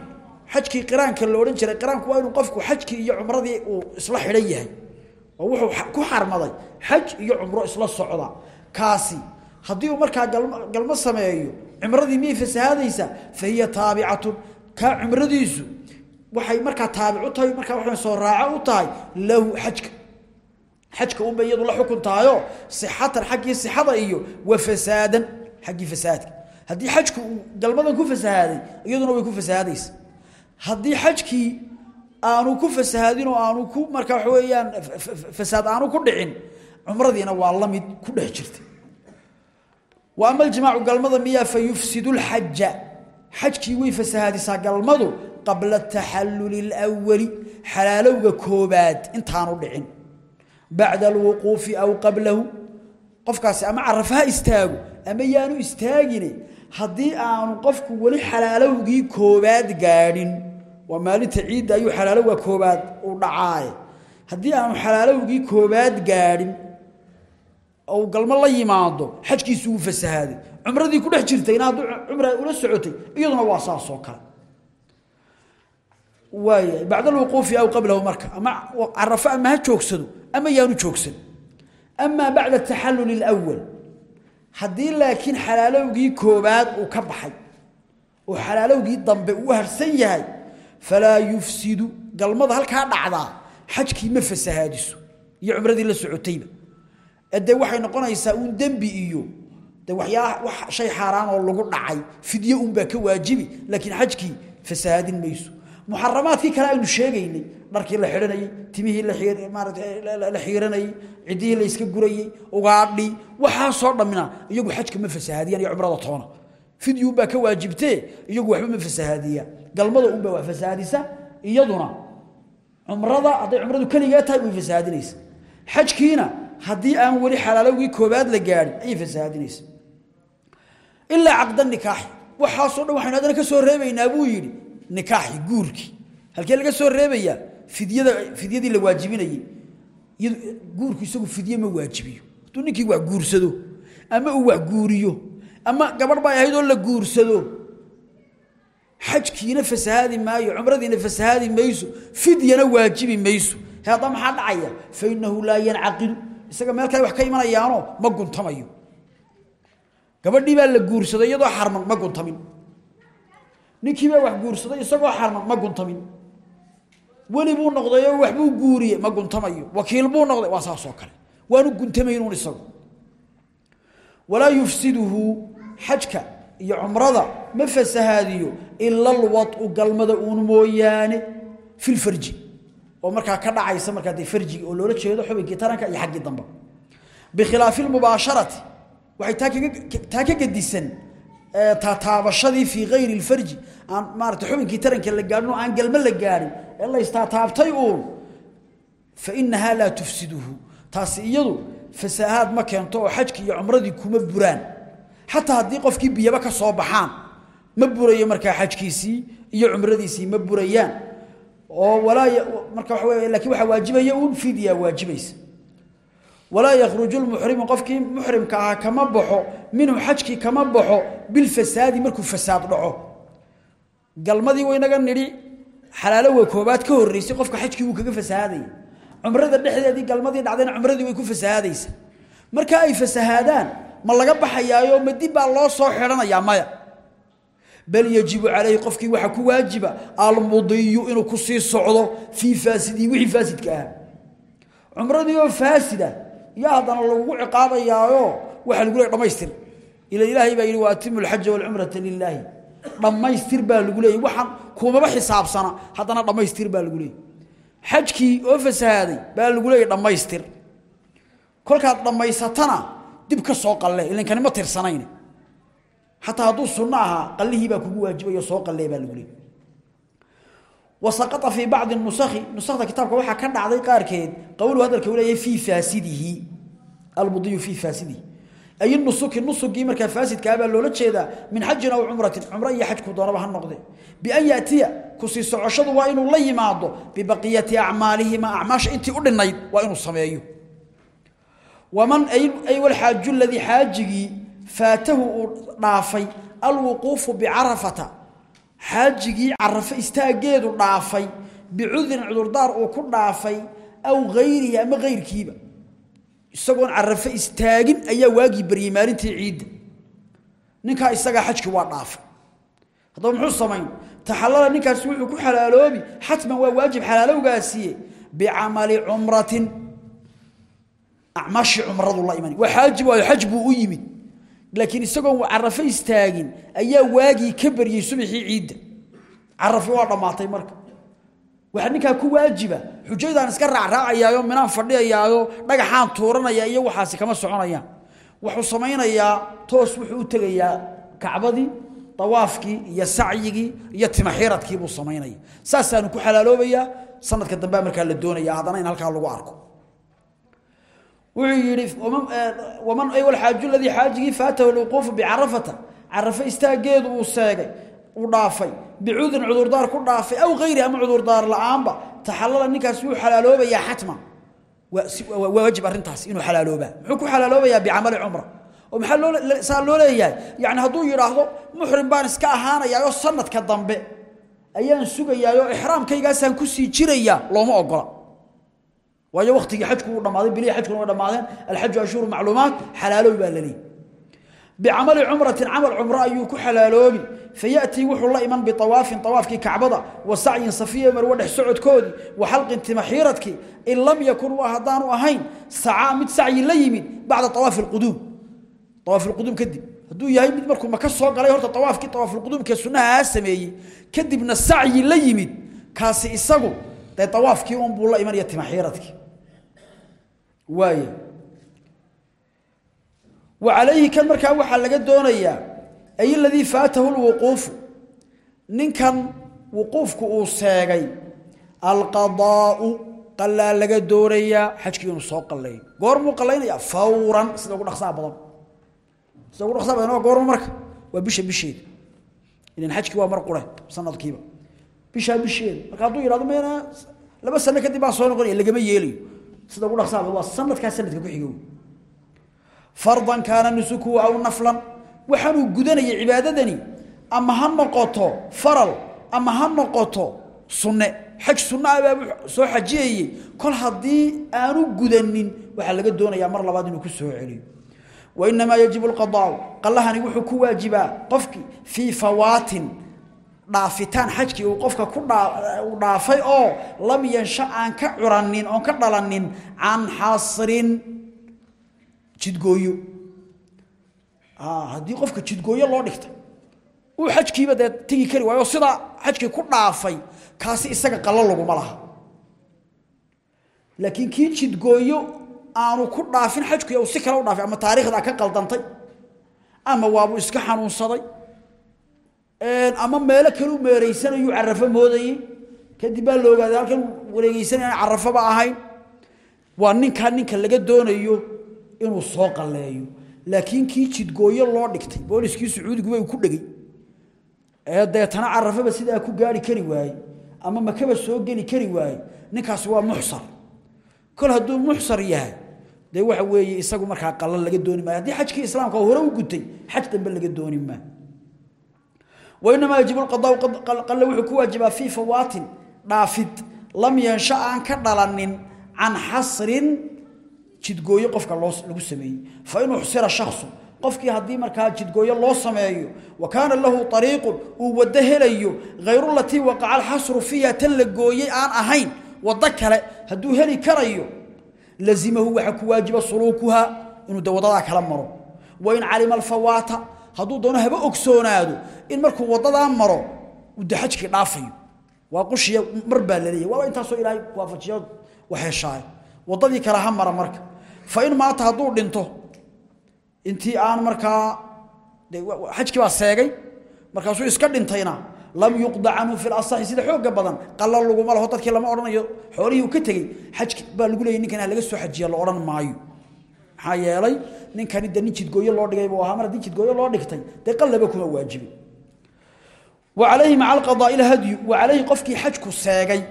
xajkii qiraanka la odhan jiray qiraanku waa inuu qofku xajkii iyo cumradii uu isla xidhan yahay oo wuxuu ku xarmaday xaj iyo cumro isla socda kaasi haddii uu markaa galmo sameeyo cumradii miyay fasahaadaysaa fa hiya taabicatun kaa cumradiisu waxay markaa taabic u tahay markaa waxay soo raaco u tahay lahu xajka xajka unba iyadu la xukun tahayo sixatan xaggii sixada iyo wa fasaadan xaggii fasaadka haddii xajku uu galmadan ku fasahaaday iyaduna way ku fasahaadaysa haddii xajkii aanu ku fasahaadin oo aanu ku markaa waxa weeyaan fasaad aanu ku dhicin cumradiina waa la mid ku dhex jirta. Wa ama aljimaacu galmada miyaa fa yufsidu lxaja xajkii way fasahaadisaa galmadu qabla taxalluli اlwali xalaalowga koobaad intaanu dhicin. Bacda alwuquufi aw qablahu. Qofkaasi ama carafa ha ama yaanu istaagine haddii aanu qofku weli xalaalowgii koobaad gaadhin waa maalinta ciidda ayuu xalaalowga koobaad u dhacaaye. Haddii aanu xalaalowgii koobaad gaadhin ou galmo la yimaado xajkiisu wuu fasahaaday. Cumradii ku dhex jirtayna hadduu cumra ula socotay iyaduna waa saas oo kale. Waaya bacd alwuquufi aw qablahu marka ama carafo ama ha joogsado ama yaanu joogsan. Amaa bacda taxalluli اlأwal haddii laakiin xalaalowgii koobaad uu ka baxay oo xalaalowgii dambe uu harsan yahay falaa yufsidu galmada halkaa dhacdaa xajkii ma fasahaadiso. Iyo cumradii la socotayba. Dee waxay noqonaysaa uun dembi iyo de wax shay xaaraan oo lagu dhacay fidye unbaa ka waajibi laakiin xajkii fasahaadin mayso. Muxaramaadkii kale aynu sheegaynay dharkii la xidhanayey timihii la xiiranayey ciddihii la iska gurayey ugaadhii waxaasoo dhammina iyagu xajka ma fasahaadiyaan iyo cumrada toona. Fidyi unbaa ka waajibtee iyagu waxba ma fasahaadiyaan galmada unbaa wax fasahaadisa iyaduna cumrada hadday cumradu keligee tahay way fasahaadinaysa. Xajkiina haddii aan weli xalaalowgii koobaad la gaadhin ayay fasahaadinaysa. Ilaa caqda nikaaxi. Waxaasoo dhan waxaynu haddana ka soo reebaynaa buu yidhi nikaaxi guurkii halkee laga soo reebayaa fidyadii la waajibinayey guurku isagu fidye ma waajibiyo. Hadduu ninkii wax guursado ama uu wax guuriyo ama gabadh bay ahayd oo la guursado xajkiina fasahaadi maayo cumradiina fasahaadi mayso fidyana waajibi mayso. He maxaa dhacaya? Fa inahu laa yancaqidu isaga meel kale wax ka imanayaanoo ma guntamayo. Gabadhii baa la guursaday iyadoo xarman ma guntamin ninkii baa wax guursaday isagoo xarman ma guntamin weli buu noqday oo waxbuu guuriyey. Ma guntamayo. Wakiil buu noqday. Waa saasoo kale. Waanu guntamaynun isagu. Walaa yufsiduhu xajka iyo cumrada ma fasahaadiyo ila alwad'u galmada uun mooyaane fi lfarji oo markaa ka dhacaysa markaa dee farjiga oo loola jeedo xubinkii taranka iyo xaggii dambe. Bikhilaafi lmubaasharati waxay taa ka gedisan taataabashadii fii kayri lfarji. Aan la gaadhin ee la istaataabtay uun fa inahaa laa tufsiduhu. Taasi iyadu fasahaad ma keento oo xajki iyo cumradii kuma buraan. Xataa haddii qofkii biyaba ka soo baxaan ma burayo markaa xajkiisii iyo cumradiisii ma burayaan. Oo marka waxa wey laakiin waxaa waajibaya uun fidya waajibaysa. Walaa yakhruju lmuxrimu qofkii muxrimka ahaa kama baxo minhu xajkii kama baxo bilfasaadi markuu fasaad dhaco. Galmadii waynaga nidhi xalaalowa koobaad ka horreysay qofka xajkii wuu kaga fasahaadaya cumrada dhexdeedii galmadii dhacdayna cumradii way ku fasahaadaysa. Marka ay fasahaadaan ma laga baxayaayo ma dib baa loo soo xidhanayaa maya. Bal yajibu calayhi qofkii waxaa ku waajiba almudiyu inuu ku sii socdo fii faasidii wixii faasidka ahaa cumradii oo faasida iyo haddana lagugu ciqaabayaayo waxaa lagu leey dhamaystir ila ilaahay baa yidhi wa atimu alxaja walcumrata lilaahi dhammaystir baa lagu leeyay waxaan kumaba xisaabsana haddana dhammaystir baa lagu leeyay xajkii oo fasahaaday baa lagu leeyay dhammaystir kolkaad dhammaysatana dib ka soo qalle ilankani ma tirsanayn xataa hadduu sunno ahaa qallihii baa kugu waajibayo soo qallee baa lagu leeyay wasaqata fii bacdi nusakhi nusakda kitaabka waxaa ka dhacday qaarkeed qowlu hadalka uu leeyahay fii faasidihi almudiyu fii faasidihi ay nusuki nusugii markaa faasidkaa baa loola jeedaa min xajin aw cumratin cumro iyo xajku doonaba ha noqde bian yatiya ku sii socoshadu waa inuu la yimaado bibaqiyati acmaalihima acmaasha intii u dhinayd waa inuu sameeyo waman ay walxaaju ladii xaajigii faatahu uu dhaafay alwuquufu bicarafata xaajigii carafo istaageedu dhaafay bicudrin cudurdaar uu ku dhaafay aw isagoon carafo istaagin ayaa waagii baryey maalintii ciidda ninkaa isagaa xajkii waa dhaafay. Haddaba muxuu samayn? Taxallala ninkaasi wuxuu ku xalaaloobi xatman waa waajib xalaalowgaasiye bicamali cumratin. Acmaashii cumradu la iman waa xaajib waayo xaj u yimid. Laakiin isagoon carafo istaagin ayaa waagii ka baryey subaxii ciidda. Carafi waa dhammaatay marka waxaa ninkaa ku waajiba xujaydaan iska raacraacayaayo minaan fadhiyayaayo dhagaxaan tuuranaya iyo waxaasi kama soconayaan. Wuxuu samaynayaa toos wuxuu u tegayaa kacbadii dawaafkii iyo sacyigii iyo timaxiiradkii buu samaynaya saasaanu ku xalaaloobayaa sanadka dambea markaa la doonaya haddana in halkaa lagu arko. Wuxuu yidhi waman ay walxaaju ladii xaajigii faatahu lwuquufu bicarafata carafo istaageedu uu seegay uu dhaafay bicudrin cudurdaar ku dhaafay aw hayri ama cudurdaar la'aanba taxallala ninkaas wuu xalaaloobayaa xatman waa waajib arrintaas inuu xalaaloobaa muxuu ku xalaaloobayaa bicamali cumra. Oo maxaa loo saa loo leeyahay? Yacni hadduu yidhaahdo muxrim baan iska ahaanayaa oo sanadka dambe ayaan sugayaayoo ixraamkaygaasaan ku sii jirayaa looma ogola waayo waktigii xajku uu dhammaaday bilihii xajkuna way dhammaadeen alxaju ashhuru macluumaat xalaalow baa la leeyahy bicamali cumratin camal cumro ayuu ku xalaaloobi fayatii wuxuu la iman biawaafin awaafkii kacbada wa sacyin safiya marwo dhex socodkoodii wa xalqin timaxiiradkii in lam yakun waa haddaanu ahayn sacaa mid sacyi la yimid bacda awaafi quduum awaafi quduum kadib hadduu yahay mid markuu maka soo galay horta awaafkii awaafuquduumkee sunnaha sameeyey kadibna sacyi la yimid kaasi isagu dee awaafkii unbuu la imanaya timaxiiradkii waay wacalayhi kan markaa waxaa laga doonayaa ay aladii faatahu lwuquufu ninkan wuquufku uu seegay alqadaau qalaa laga doonayaa xajkii inuu soo qalleeyo goormuu qallaynaya fawran sida ugu dhaqsaa badan. Sida ugu dhaqsaa badan waa goorma marka waa bisha bisheeda ilan xajkii waa mar qure sanadkiiba. Bishaa bisheeda marka hadduu yidhahdo meena laba sano kadib baa soo noqonaya lagama yeelayo. Sida ugu dhaqsaa badan waa sanadkaa fardan kaana nusukuhu aw naflan. Waxaanuu gudanayay cibaadadani. Ama ha noqoto faral ama ha noqoto sunne. Xaj sunna ah baa soo xajiyayey kol haddii aanu gudanin waxaa laga doonayaa mar labaad inuu ku soo celiyo. Wainamaa yajibu lqadaau qallahani wuxuu ku waajibaa qofkii fii fawaatin dhaafitaan. Xajkii uu qofka ku uu dhaafay oo lam yansha aan ka curanin oon ka dhalanin can xasrin jidgooyo. Haddii qofka jidgooyo loo dhigta uu xajkiiba dee tegi kari waayo sidaa xajkii ku dhaafay kaasi isaga qallo laguma laha. Laakiin kii jidgooyo aanu ku dhaafin xajkuy u si kale u dhaafay ama taariikhdaa ka qaldantay ama waabuu iska xanuunsaday ama meelo kale u meeraysanayuu carafo moodayey kadib baa la ogaaday halkan wareegeysanay aan carafaba ahayn. Waa ninkaa ninka laga doonayo inuu soo qalleeyo. Laakiin kii jidgooyo loo dhigtay booliskii sacuudiguba uu ku dhegey ee deetana carafaba sidaa ku gaari kari waaye ama makaba soo geli kari waaye ninkaasi waa muxsar. Kol hadduu muxsar yahay dee waxa weeye isagu markaa qallo laga dooni maayo. Haddii xajkii islaamka hore u gutay xaj dambe laga dooni maayo. Wainamaa yajibu lqadaau qalle wuxuu ku waajibaa fii fawaatin dhaafid. Lam yansha aan ka dhalanin can xasrin jidgooyo qofka lagu sameeyey. Fain uxsira shaksu qofkii haddii markaa jidgooyo loo sameeyo wa kaana lahu ariiqun uu waddo helayo hayru latii waqaca alxasru fiiha tan la gooyey aan ahayn waddo kale hadduu heli karayo lazimahu waxaa ku waajiba suluukuha inuu de kala maro. Wain calima alfawaata hadduu doono haba ogsoonaado in markuu wadadaa maro uu de dhaafayo. Waa qushiya mar baa laleeyahy waaba intaasoo ilaahay waafajiyo waxeeshaay waddadii kale ha mara marka فإن مات هدو دنتو. انتي آن مركا حجك با سيغي. مركا سو اسكا دنتينا. لم يقضى عنه في الأصح سيدة حوق قبضان قال الله ما له تركي لما أرنا حوري وكتغي حجك با لقول لي نكنا لغا سو حجي الله أرنا مايو. حايا يلي نكا ندى نيشت قوي الله أرنا وهامر دي نيشت قوي الله أرنا دي قال لبكم واجب وعليه مع القضاء إلى هدي وعليه قفكي حجك سيغي.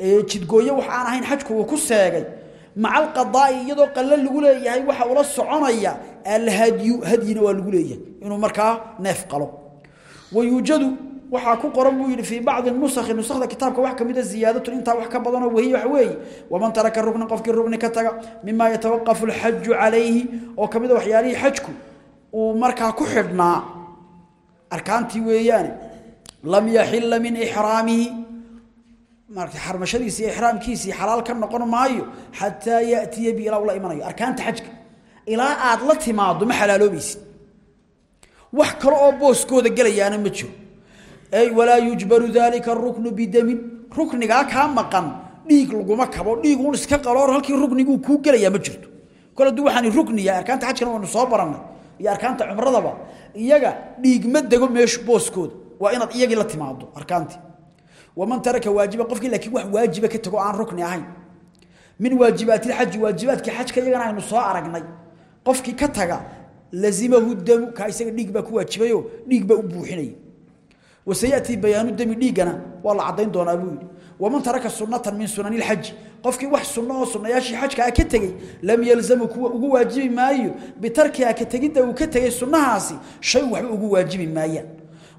إيه تشت قوي وحانا هين حجك وكو سيغي. Maca alqadaa'i iyadoo qalle lagu leeyahay waxa ula soconaya alhadyu hadyina waa lagu leeyahay inuu markaa neef qalo. Wayuujadu waxaa ku qoran buu yidhi fii bacdi nusakhi nusakda kitaabka wax ka mida ziyaadatun intaa wax ka badanoo wahiy wax weeye waman taraka ruknan qofkii rukni ka taga mima yatawaqafu alxaju calayhi oo ka mida waxyaalihii xajku uu markaa ku xidhnaa. Arkaantii weeyaane lam yaxila min ixraamihi marata xarmashadiisi ixraamkiisii xalaal ka noqon maayo xataa yatiya bi ilaa ula imanayo. Arkaanta xajka. Ilaa aad la timaado ma xalaaloobaysid. Wax kale oo booskooda gelayaana ma jiro. Ay walaa yujbaru dalika aruknu bidamin. Ruknigaa kaa maqan dhiig laguma kabo dhiig un iska qaloor halkii rukniguu kuu gelayaa ma jirto. Kol hadduu waxaan rukniya arkaanta xajkana waynu soo barannay iyo arkaanta cumradaba iyaga dhiig ma dego meeshu booskooda. Waa inaad iyagii la timaado arkaantii waman taraka waajiba qofkii laakiin wax waajiba ka tago aan rukni ahayn min waajibaati lxaji waajibaadkii xajka iyagana aynu soo aragnay qofkii ka taga lazimahu damu kaa isaga dhiig baa ku waajibayo dhiig baa u buuxinaya wasayatii bayaanu dami dhiiggana waa la caddayn doonaa buu yidhi waman taraka sunatan min sunani lxaji qofkii wax sunno oo sunnayaashii xajkaa ka tegey lam yalzamu kuwa ugu waajibi maayo bitarkiha ka tegidda uu ka tegey sunnahaasi shay waxba ugu waajibi maayaan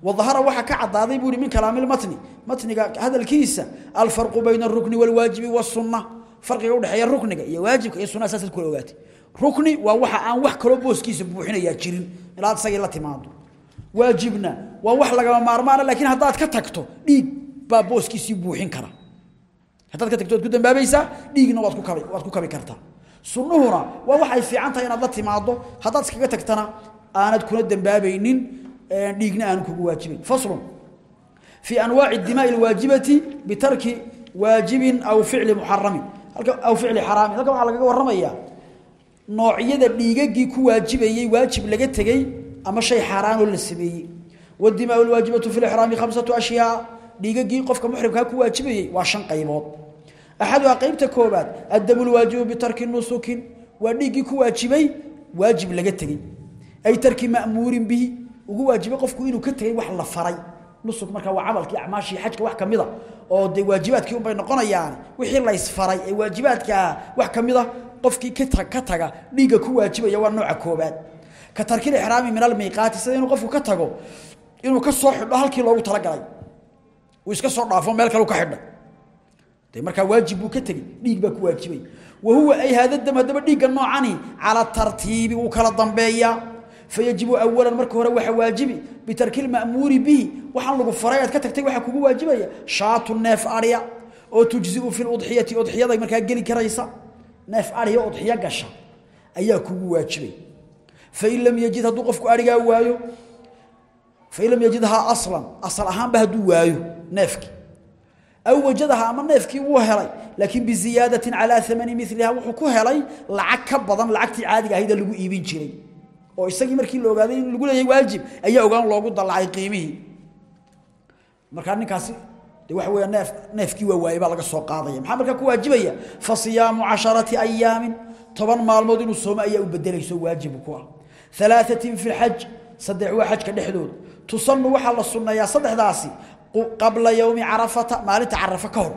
وظهر waxa ka cadaaday buu min kalaamil matni matniga hadalkiisa al farqu bayna ar-rukni wal wajibi was sunnah farqiga u dhaxeeya rukniga iyo waajibka iyo sunnah asaas ku ogaatay rukni waa waxa aan wax kale booskiisa buuxinaya jirin ilaa isagii la timaado waajibna waa wax laga maarmaan laakiin hadaad ka tagto dhiig baa booskiisa buuxin kara hadaad ka tagto ku dambaabaysa dhiigna waad ku kabay waad ku kabi kartaa sunnuhuna waa wax ay fiican tahay inaad la timaado hadaad iskaga tagtana aanad kuna dambaabaynin dhiigna aan kugu waajibin. Fasl fi anwaa'i dimaa alwaajibati bitarki waajibin aw fi'li muharram halka aw fi'li haram halka waxa laga waramaya noocyada dhiigagii ku waajibayay waajib laga tagay ama shay xaraan oo la sameeyay wadimaa alwaajibatu fi ihram khamsatu ashyaa. Dhiigagii qofka muhrimka ku waajibayay waa shan qaybood. Ahadu qaybta koobaad adamul waajibu bitarki nusukin waa dhiigii ku waajibay waajib laga tagay ay tarki ma'muurin bihi ugu waajiba qofku inuu ka tegay wax la faray. Nusuk marka waa camalkii acmaashii xajka wax kamida oo dee waajibaadkii unbay noqonayaan wixii la isfaray ee waajibaadkaa wax kamida qofkii ka taga dhiigga ku waajibaya waa nooca koobaad ka tarkil ixraami min almiiqaati sida inuu qofku ka tago inuu ka soo xidho halkii loogu talagalay uu iska soo dhaafo meel kaleu ka xidhay de markaa waajib buu ka tegey dhiig baa ku waajibay. Wa huwa ay haadadam haddaba dhiigga noocani calaa tartiibi wuu kala dambeeyaa fayajibu awalan marka hore waxa waajibi bitarki lma'muuri bihi. Waxaan lagu faray aad ka tagtay waxaa kugu waajibaya. Shaatu neef adya oo tujziu fi udxiyati udxiyada markaa geli karaysa. Neef adya udxiyo gasha ayaa kugu waajibay. Fain lam yajid hadduu qofku aigaa waayo fain lam yajidhaa aslan asal ahaanba hadduu waayo neefkii aw wajadaha ama neefkii wuu helay laakiin biziyaadatin calaa amani miliha wuxuu ku helay lacag ka badan lacagtii caadiga oo isagii markii la ogaaday in lagu leeyahay waajib ayaa ogaan loogu dalacay qiimihii marka ninkaasi de waxa weeye neef neefkii waa waayay baa laga soo qaadaya maxaa markaa ku waajibaya fa siyaamu casharati ayaamin toban maalmood inuu soomo ayaa u bedelayso waajib ku ah thalathatin fi lxaj saddex waa xajka dhexdooda tusannu waxaa la sunneeyaa saddexdaasi qabla yowmi carafata maalinta carafa ka hor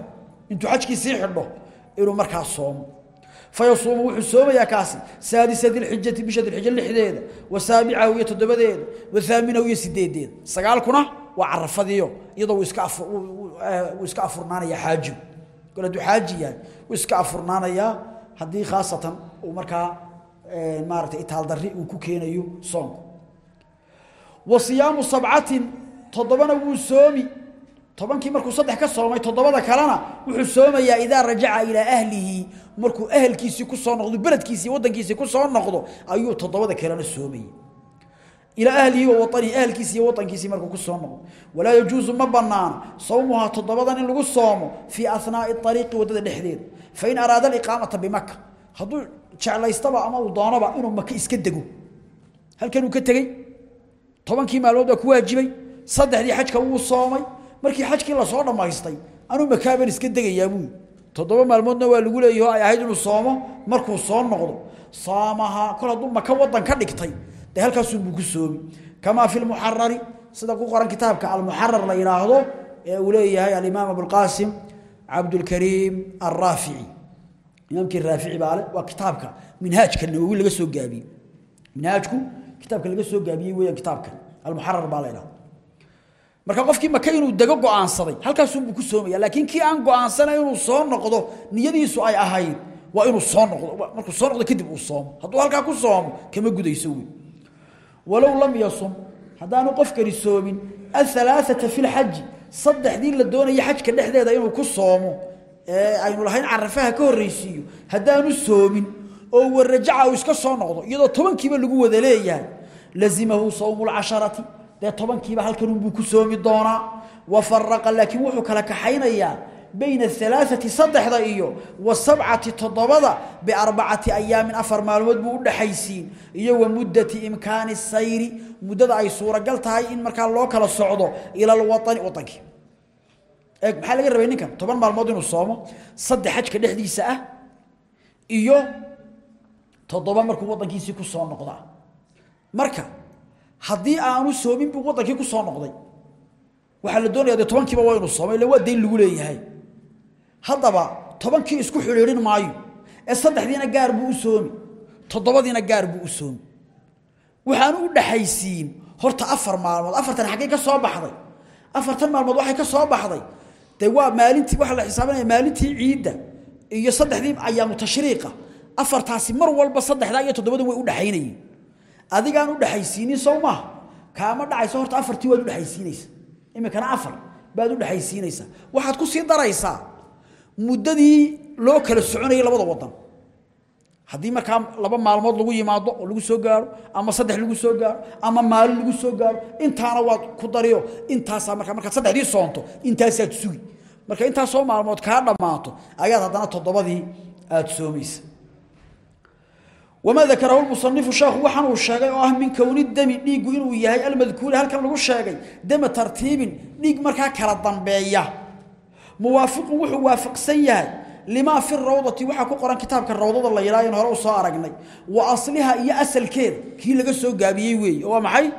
intuu xajkii sii xidho inuu markaa soomo fayasuumu wuxuu soomayaa kaasi saadisa dilxijati bisha dilxija lixdeeda wa saabicahu iyo toddobadeeda wa haaminahu iyo sideedeeda sagaalkuna waa carafadiyo iyadoo wuu iska wuu iska afurnaanayaa xaajigu gol hadduu xaaji yahay wuu iska afurnaanayaa haddii khaasatan uu markaa maarata itaaldarri uu ku keenayo soonku wa siyaamu sabcatin tobankii markuu saddex ka soomay toddobada kalena wuxuu soomayaa idaa rajaca ilaa ahlihi markuu ahalkiisii ku soo noqdo beledkiisii waddankiisii ku soo noqdo ayuu toddobada kalena soomayay ilaa ahlihi wa watanihi ahalkiisii iyo waddankiisii markuu ku soo noqdo walaa yajuusu ma bannaana sawmuhaa toddobadan in lagu soomo fii ahnaa'i ariiqi waddada dhexdeeda fain araada aliqaamata bimaka hadduu jeclaystaba ama uu doonoba inuu maka iska dego halkanuu ka tegey tobankii maalmood baa ku waajibay saddexdii xajka wuu soomay markii xajkii la soo dhamaystay anuu makaaban iska degayaa buu. Toddoba maalmoodna waa lagu leeyahay ay ahayd inuu soomo. Markuu soo noqdo saamahaa kol hadduu maka wadan ka dhigtay dee halkaasunbuu ku soomi kamaa fi lmuxarari sida ku qoran kitaabka almuxarar la yidhaahdo ee uu leeyahay alimaam abulqaasim cabdulkariim alraafici imaamkii raafici baale waa kitaabka minhaajka nawowi laga soo gaabiyey. Minhaajku kitaabka laga soo gaabiyey weeyaan kitaabkan almuxarar baa la yidhahda marka qofkii maka inuu dego go'aansaday halkaasunbuu ku soomaya laakiin kii aan go'aansanayn inuu soo noqdo niyadiisu ay ahayd waa inuu soo noqdo markuu soo noqdo kadib uu soomo hadduu halkaa ku soomo kama gudayso wey walow lam yasum haddaanu qofkani soomin ahalaaata fi lxaji saddexdii la doonaya xajka dhexdeeda inuu ku soomo ee aynu lahayn carafaha ka horreysiiyo haddaanu soomin oo warajaca uu iska soo noqdo iyadoo tobankiiba lagu wada leeyahay lazimahu sawmu lcasharati dee tobankiiba halkanunbuu ku soomi doonaa. Wa faraqa laakiin wuxuu kala kaxaynayaa bayna alaaati saddexda iyo wa sabcati toddobada biarbacati ayaamin afar maalmood buu udhaxaysiin iyo wa muddati imkaani sayri muddada ay suuragal tahay in markaa loo kala socdo ila alwaani wadankii eeg maxaa laga rabay ninkan? Toban maalmood inuu soomo saddex xajka dhexdiisa ah iyo toddoba markuu wadankiisii ku soo noqdaa. Marka haddii aanu soomin buu wadankii ku soo noqday. Waxaa la doonaya dee tobankiiba waa inuu soomay illa lagu leeyahay. Haddaba tobankii isku xidhiidhin maayo. Ee saddexdiina gaar buu u toddobadiina gaar buu u soomi. U dhaxaysiin horta afar maalmood. Afartan xaggay ka soo baxday. Afartan maalmood waxay ka soo baxday. Dee maalintii waxaa la xisaabinaya maalintii ciidda iyo saddexdii ayaamu tashriiqa. Afartaasi mar walba saddexdaa iyo toddobada way u dhaxaynayeen adigaan u dhaxaysiinin maaha kaama dhacayso horta afartii waad u dhexaysiinaysa iminkana afar baad u dhexaysiinaysaa waxaad ku sii daraysaa muddadii loo kala soconayay labada wadan haddii markaa laba maalmood lagu yimaado oo lagu soo gaaro ama saddex lagu soo gaaro ama maalin lagu soo gaaro intaana waad ku dariyo intaasaa markaa markaad saddexdii soonto intaasaad sugi. Marka intaasoo maalmood kaa dhammaato ayaad haddana toddobadii aada soomaysa وما ذكره المصنف شاخ وحن وشاغ واهم من كون الدم ديغو انو ياهي المذكور هلكا لوو شاغ دم ترتيب ديغ ماركا كلا دنبيه موافق و هو وافق سيها لما في الروضة و حكو قران كتاب الروضة الله يراين هره سو وأصلها يا اصل كيد كي لغا سو غابيه وي أو ما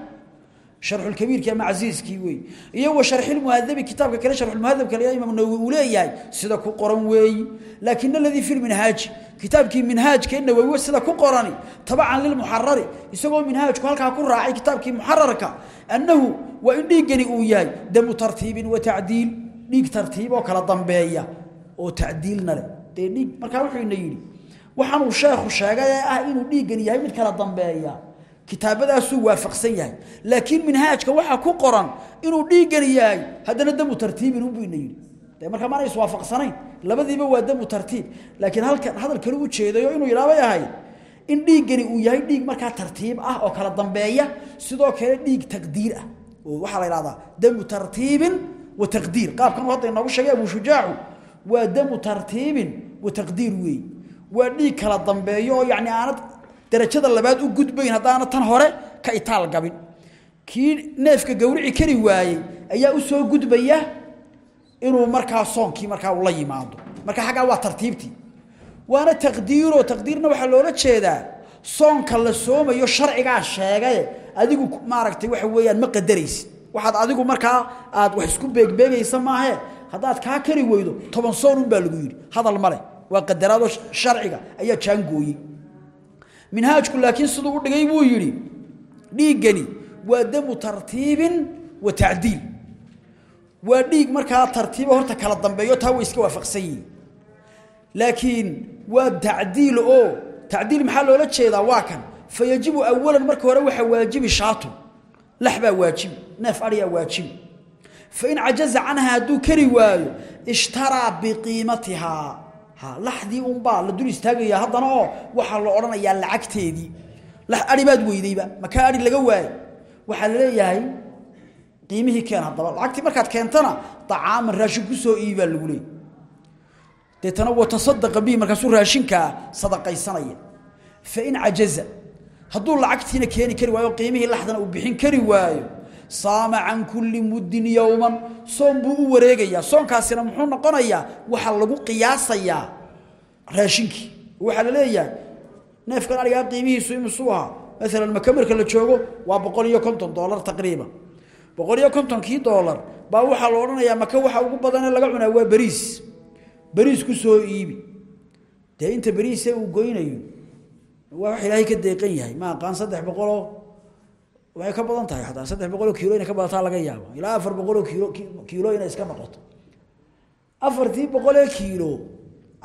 sharxulkabiirkii ama casiiskii weeye iyo wa sharxilmuhadabi kitaabka kale sharxulmuhadabka la imaam nawowi uu leeyahay sida ku qoran weeyi laakin aladii fi lminhaaji kitaabkii minhaajka nawowi sida ku qorani tabacan lilmuxarari isagoo minhaajku halkaa ku raacay kitaabkii muxararka annahu waa in dhiiggani uu yahay damu tartiibin wa tacdiil dhiig tartiib oo kala dambeeya oo tacdiilna leh. Dee dhiig markaa wuxuu ina yidhi waxaanuu sheekhu sheegay ee ah inuu dhiiggani yahay mid kala dambeeya kitaabadaasuu waafaqsan yahay. Laakiin minhaajka waxaa ku qoran inuu dhiiggani yahay haddana damu tartiibin unbuu ina yidhi. Dee markaa maana labadiiba waa damu tartiib. Laakiin halkan hadal kale jeedayo inuu yidhaabay ahay in dhiiggani uu yahay dhiig markaa tartiib ah oo kala dambeeya sidoo kale dhiig taqdiir ah. Oo waxaa la idhahdaa damu tartiibin wa taqdiir. Qaabkan hadda inoogu sheegay abu shujaacu waa damu tartiibin wa taqdiir weey waa dhiig kala dambeeyo oo aanad darajada labaad u gudbayn haddaana tan hore ka itaal gabin. Kii neefka gowrici kari waayey ayaa u soo gudbaya inuu markaa soonkii markaa ula yimaado. Marka xaggaa waa tartiibtii. Waana taqdiiro taqdiirna waxaa loola jeedaa soonka la soomayo sharcigaa sheegaye adigu maaragtay waxa weeyaan ma qadaraysid waxaad adigu markaa aad wax isku beegbeegaysa maahe. Haddaad kaa kari weydo toban soon unbaa lagu yidhi. Hadal male waa qadaraadoo sharciga ayaa jaangooyey minhaajku laakiin siduu u dhigay buu yidhi dhiiggani waa damu tartiibin wa tacdiil. Waa dhiig markaa tartiibo horta kala dambeeyo taa way iska waafaqsan laakiin waa tacdiil oo tacdiil maxaa loola jeedaa waa kan? Fa yajibu marka hore waxaa waajibi shaatun lax baa waajibi neef adhiyaa waajibi fain cajaza canha hadduu kari waayo ishtaraa biqiimatihaa. ha laxdii unbaa la dul istaagaya haddana oo waxaa la odhanayaa lacagteedii. Adhi baad weydayba makaa adhi laga waayo. Waxaa la leeyahay qiimihii keen haddaba. Lacagtii markaad keentana acaaman raashin ku soo iibaa lagu leeyay deetana watasadaqa bihi markaasuu raashinkaa sadaqaysanaya. Fain cajaza hadduu lacagtiina keeni kari waayo qiimihii laxdana uu bixin kari waayo saama can kulli muddin yowman soon buu u wareegayaa. Soonkaasina muxuu noqonayaa waxaa lagu qiyaasayaa raashinkii. Waxaa la leeyahay neefkan arigaa qiimihiisu imisuu ahaa. Maalan maka marka la joogo waa boqol iyo konton doolar taqriiban. Boqol iyo kontonkii doolar baa waxaa la odhanayaa maka waxa ugu badanee laga cunaa waa beriis beriis ku soo iibi. Dee inta beriise uu goynayo waa wax ilaahay ka deeqan yahay. Ma aqaan saddex boqoloo waxay ka badan tahay. Xataa saddex boqoloo kiilo inay ka badataa laga yaabo. Ilaa afar boqoloo kiilo kiilo iska noqoto. Afartii boqolee kiilo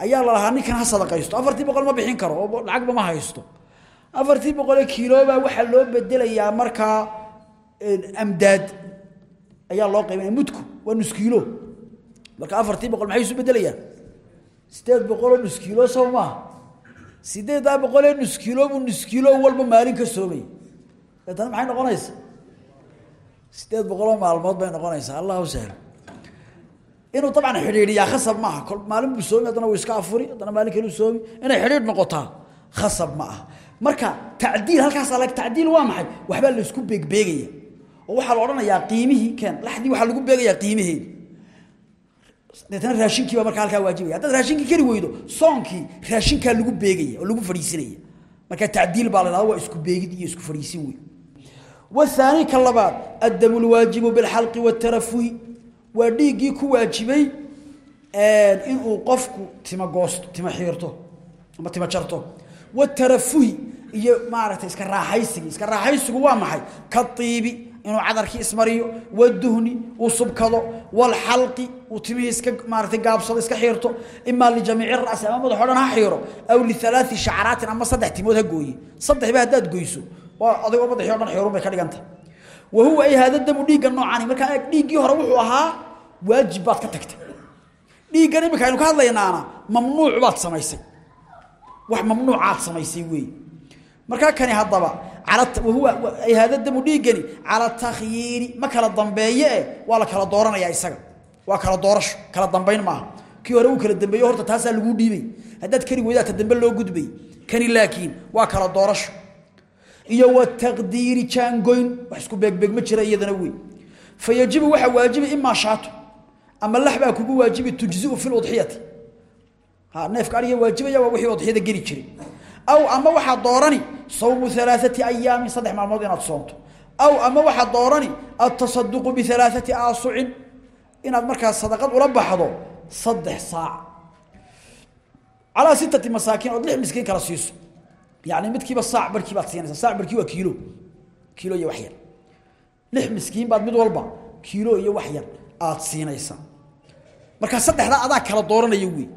ayaa la lahaa ninkan ha sadaqaysto. Afartii boqol ma bixin karo oo lacagba ma haysto. Afartii boqolee kiilobaa waxaa loo bedelayaa markaa amdaad ayaa loo qaybinaya mudku waa nus kiilo. Marka afartii boqol maxay isu bedelayaan? Nus kiilo soo maaha sideeddaa nus kiilobuu nus kiilo walba maalin ka soomay deetana maxay noqonaysaa sideed boqoloo maalmood bay noqonaysaa allahu sahlo inuu dabcan xidhiidhiyaa khasab maaha kol maalin buu soomi wuu iska afuri haddana maalin kale uu soomi inay xidhiidh noqotaa khasab ma marka tacdiil halkaasaa lag tacdiil waa maxay? Waxbaa la isku beegbeegaya oo waxaa la odhanayaa qiimihii keen laxdii waxaa lagu beegayaa qiimaheedi deetana raashinkii baa marka halkaa waajibaya haddaad raashinkii kari weydo soonkii raashinkaa lagu beegaya oo lagu fadhiisinaya. Marka tacdiil baa la waa isku beegid iyo isku fadhiisin wey wthaani ka labaad addam lwaajibu bilxalqi watarafuhi waa dhiiggii ku waajibay inuu qofku tima goosto tima xiirto ama tima jarto. Watarafuhi iyo maaragtay iska raaxaysigii iska raaxaysigu waa maxay? Ka iibi inuu cadarkii ismariyo waduhni uu subkado walxalqi uu timihii iska maarata gaabsado iska xiirto. Imaa lijamiici ra'si ama madax o dhan ha xiiro aw lialaai shacraatin ama saddex adigoo madaxii o dhan xeerun bay ka dhigantahy wa huwa ay haada damu dhiigga noocani markaa dhiiggii hore wuxuu ahaa waajib ka tagtay. Dhiiggan iminka aynu ka hadlaynaana mamnuuc baad samaysay. Wax mamnuucaad samaysay weey. Markaa kani haddaba wahuwa ay haada damu dhiiggani cala takhyiiri ma dambeeye e kala dooranayaa isaga. Waa kala doorasho. Kala dambayn maaha. Kii hore uu kala dambeeyo horta taasaa laguu dhiibay. Haddaad kari weydaata dambe loo gudbay. Kani laakiin waa kala doorasho iyo wa taqdiir jaangoyn. Wax isku beegbeeg ma jira iyadana weey fayajibu waxa waajibi imma shaatu. Ama laxba kugu waajibi tujzi'u fil udhiyati ha neefka ariga waajibaya waa wixii udhiyada geli jiray. Aw ama waxa doorani sawmu thalathati ayyam saddex maalmood inaad soonto. Aw ama waxa doorani at-tasadduq bi thalathati asu'in inaad markaa sadaqad ula baxdo saddex saac. Ala sittati masaakin oo lix miskiin kala siiso يعني midkiiba saac barkii baad siinaysaa saac barkii waa kiilo kiilo iyo wax yar lix miskiin baad mid walba kiilo iyo wax yar aad siinaysaa marka saddexda adaa kala dooranaya weey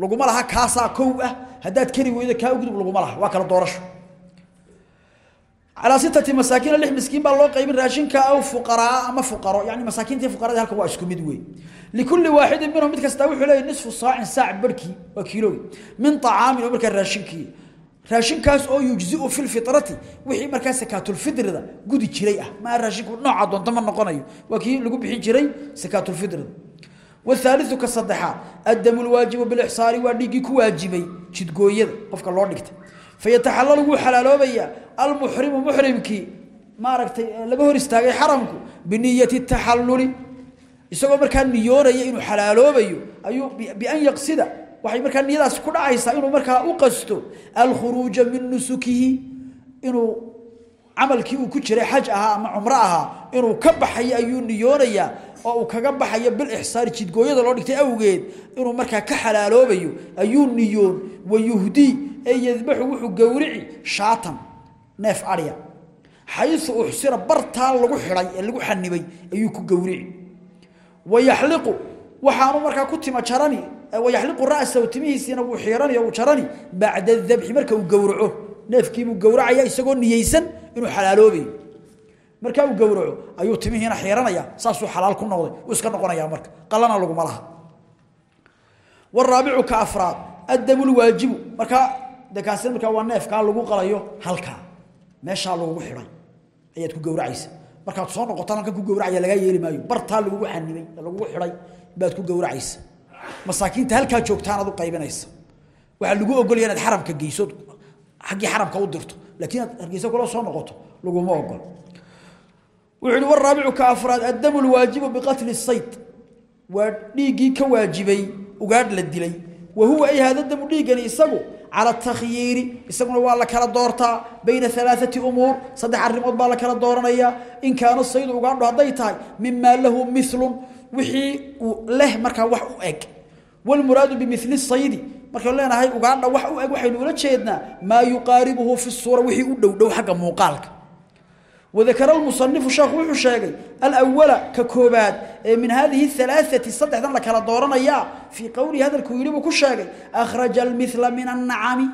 laguma laha kaasaa kow ah haddaad kari weydo kaa ugudub laguma laha waa kala doorasho على ستة مساكين لح مسكين بالله قيمين راشنك أو فقراء أما فقراء يعني مساكين تي فقراء هلك واسكو مدوي لكل واحد منهم متكستاوي حلي نصف صاع ساع بركي وكيلو من طعام وبركة راشنكي raashinkaas oo yujziu fi lfirati wixii markaa sakaatulfirida gudi jiray ah. Maa raashinku nooca doonta ma noqonayo. Waa kii lagu bixin jiray sakaatulfirida wthaaliu ka saddexaad addamulwaajibu bilixsaari waa dhiiggii ku waajibay jidgooyada qofka loo dhigta. Fayataxalalu wuu xalaaloobayaa almuxrimu muxrimkii maaragtay eh, laga hor istaagay xaramku biniyati taxaluli isagoo markaa niyoonaya inuu xalaaloobayo ayuu bian yaqsida waxay markaa niyadaas ku dhacaysaa inuu markaa u qasto al khuruuj min nusukihi inuu amalkii uu ku jiray xaj aha ama umra aha inuu ka baxay ayuu niyoonaya oo uu kaga baxayo bil ihsaar jidgooyada loo dhigtay awgeed inuu markaa ka xalaaloobayo ayuu niyoon wayuhdi ay yadbaxu wuxuu gowrici shaatan neef ariya xaysu uhsira bartaa lagu xiray ee lagu xanibay ayuu ku gowrici wayahliqu waxaanu markaa ku wayaxliqu ra'sahu timihiisiina wuu xiirani o uu jarani bacda dabxi marka uu gowraco. Neefkiibuu gowracaya isagoo niyeysan inuu xalaaloobayo markaa uu gowraco ayuu timihiina xiiranaya saasuu xalaal ku noqday. Uu iska noqonaya marka. Qalana laguma laha. Waraabicu ka afraad addabulwaajibu markaa de kaasi markaa waa neefkaa lagu qalayo halkaa. Meeshaa lagugu xidhay ayaad ku gowracaysa. Markaad soo noqotaan halkan ku gowracaya lagaa yeeli maayo. Bartaa lagugu xanimay lagugu xidhay baad ku gowracaysa. Masaakiinta halka joogtaan aad u qaybinaysa waxa lagu ogol yahay inaad xaramka geyso xaqi xaramka u dirto laakiin hargeysa kula soo noqoto lagu ma ogol wuxuu war raabicu ka afraad adamul waajibu biqatl as-sayd wa dhigi ka waajibay ugaad la dilay huwa ay hada damu dhiigani isagu cala takhyiiri isaguna waa la kala doortaa bayna alaaati umuur saddex arrimood baa la kala dooranayaa in kaana saydu ugaadho hadday tahay mimaa lahu milun wixii uu leh markaa wax u eg. Wlmuraadu bimili saydi. Markaynu leenahay ugaadha wax u eg waxaynu ula jeednaa maa yuqaaribuhu fi suura wixii u dhow dhow xagga muuqaalka. Wadakara lmusanifu sheekhu wuxuu sheegay alawala ka koobaad ee min hadihi alaaati saddexdan la kala dooranayaa fii qowlihi hadalkuu yidhi buu ku sheegay akhraja almila min annacami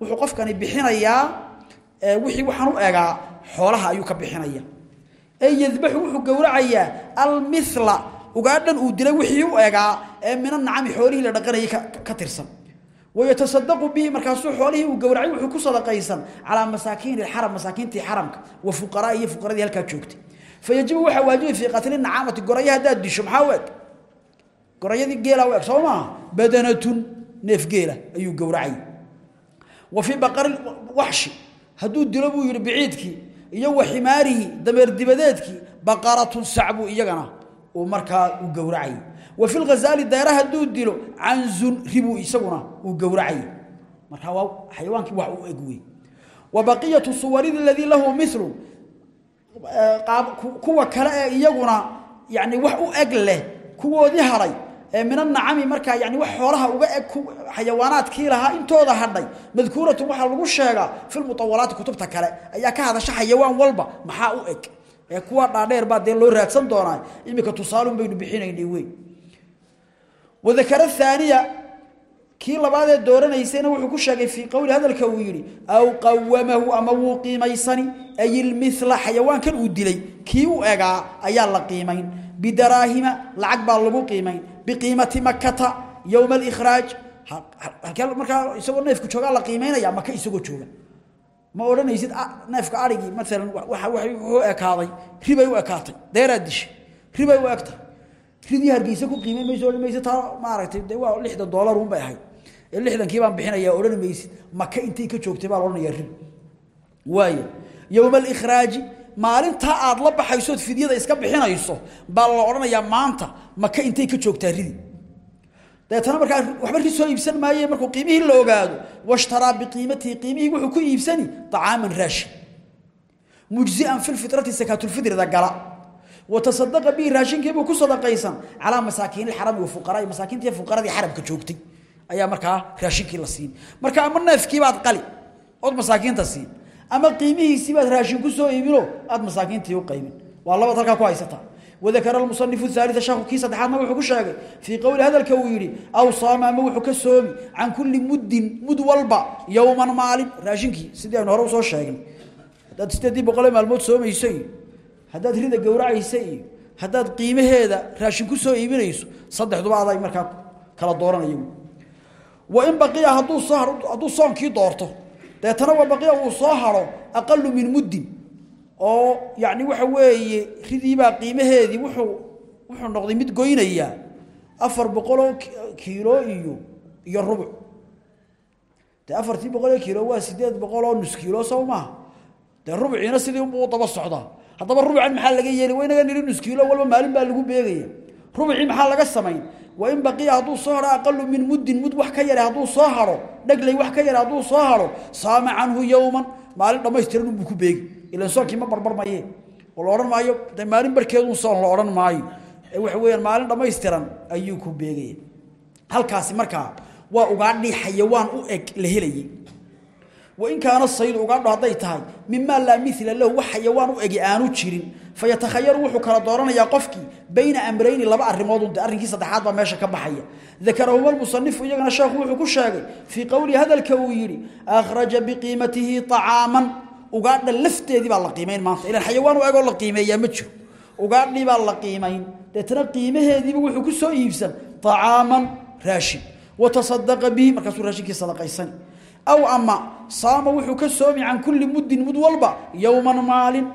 wuxuu qofkani bixinayaa wixii waxaan u egaa xoolaha ayuu ka bixinaya ey yadbaxu wuxuu gowracayaa almila ugaadhan uu dilay wixii u egaa ee min annacami xoolihii la dhaqanayay ka tirsan. Wayatasadaqu bihi markaasuu xoolihii uu gowracay wuxuu ku sadaqaysan calaa masaakiini xaram masaakiintii xaramka wa fuqaraa iyo fuqaradii halkaa joogtay. Fayajibu waxaa waajibay fii qatli nacaamati goraya haddaad disho maxaa u eg gorayadii geela u soo maaha? Badanatun neef geela ayuu gowracay. Wa fii baqari waxshi hadduu dilo buu yihi biciidkii iyo wa ximaarihi dameer dibadeedkii baqaratun sacbuu iyagana uu markaa uu gowracay wa fi lghazaali dayra hadduu dilo canzun ribuu isaguna uu gowracay markaa waa xayawaankii wax u eg wey wa baqiyatu suwaridi aladii lahu milun kuwa kale ee iyaguna yani wax u eg leh kuwoodii hadhay ee min anacami markaa yani wax xoolaha uga eg xayawaanaadkii lahaa intooda hadhay. Madkuuratun waxaa lagu sheegaa u eg ee kuwa dhaadheer baa dee loo raadsan doonaa imika tusaalun baynu bixinaynay wey wadakara aaniya kii labaadee dooranaysayna wuxuu ku sheegay fii qowli hadalka uu yidhi aw qawamahu ama wuu qiimaysani ay ilmila xayawaankan uu dilay kii u egaa ayaa la qiimayn. Bidaraahima lacag baa lagu qiimayn. Biqiimati makata yowma alikhraaj halkee markaa isagoo neefku joogaa la qiimaynaya maka isagoo jooga ma odhanaysid neefka arigii maalan wuxuu ekaaday ribay u ekaatay deeraad dishay ribay u egtay. Ridii hargeysa ku qiimay mayso odhan taa maaragtay dee waa lixdan doolar un bay ahayd ee baan bixinayaa odhan maysid maka intay ka joogtay baa la odhanayaa rib. Waaya yowma alikhraaji maalintaa aad la baxaysood fidyada iska bixinayso baa la odhanayaa maanta maka intay ka joogtaa ridi deetana markaa waxba ri soo iibsan maaye markuu qiimihii la ogaado washtaraa biqiimatihi qiimihii wuxuu ku iibsani طacaaman raashin. Mujzian fi lfitrati sakaatulfitrida gala. Watasadaqa bihi raashinkiibuu ku sadaqaysan calaa masaakiin ilxarami wafuqaraa masaakiintii fuqaradii xaramka joogtay. Ayaa markaa raashinkii la siin. Marka ama neefkiibaad qali ood masaakiinta siin. Ama qiimihiisiibaad raashin ku soo iibino aad masaakiintii u qaybin waa labaad halkaa ku haysataa وذكر المصنف الثالث شاخو كيسا دحان ما وحكو في قول هذا الكويري أو صام ما وحكو عن كل مد مد والبا يوما مالي راشنكي سيدي ابن هروس وشاقي هذا تستدي بقول ما الموت سومي يسي هذا تريد قورع يسي هذا قيمة هذا راشنكو سومي من يسو صدح دو بعضا يمر كلا دوران يوم. وإن بقي هدو صهر هدو صان كي دورته. ده تنوى بقي هو صهر أقل من مد. Oo yaani waxa weeye ridii baa qiimaheedii wuxuu wuxuu noqday mid goynaya afar boqol kiilo iyo iyo rubuc. De afartii boqol kiilo waa sideed boqol oo nus kiilo soo maaha. Dee sidii unbuu daba socdaa haddaba rubucan maxaa laga yeeli waa inaga nus kiilo walba maalin baa lagu beegaya. Rubucii maxaa laga samayn? Waa in baqiya hadduu soo haro aqalu min muddin mud wax ka yare hadduu soo haro dhagley wax ka yare hadduu soo haro saama canhu yowman maalin dhammaystiran unbuu ku beegi ilan soonkii ma barbar oo la odhan maayo de maalin barkeedun soon la odhan maayo. Waxa weeyaan maalin dhammaystiran ayuu ku beegaya halkaasi markaa waa ugaadhii xayawaan u eg la helayay wain kaana saydu ugaadho hadday tahay mimaa laa mila lahu wax xayawaan u egi aanu jirin. Fayatakhayaru wuxuu kala dooranayaa qofkii bayna amrayni laba arrimood unde arrinkii saddexaad baa meesha ka baxaya. Dakarahuma lmusanifu iyagana sheekhu wuxuu ku sheegay fii qowlihi hadalka uu yidhi akhraja biqiimatihi طacaaman ugaadha lafteedii baa la qiimayn maanta. Ilan xayawaan u egoo la qiimeeyaa ma jiro. Ugaadhii baa la qiimayn deetana qiimaheediiba wuxuu ku soo iibsan طacaaman raashin watasadaqa bihi aw ama saama wuxuu ka soomi can kulli muddin mud walba yowman maalin.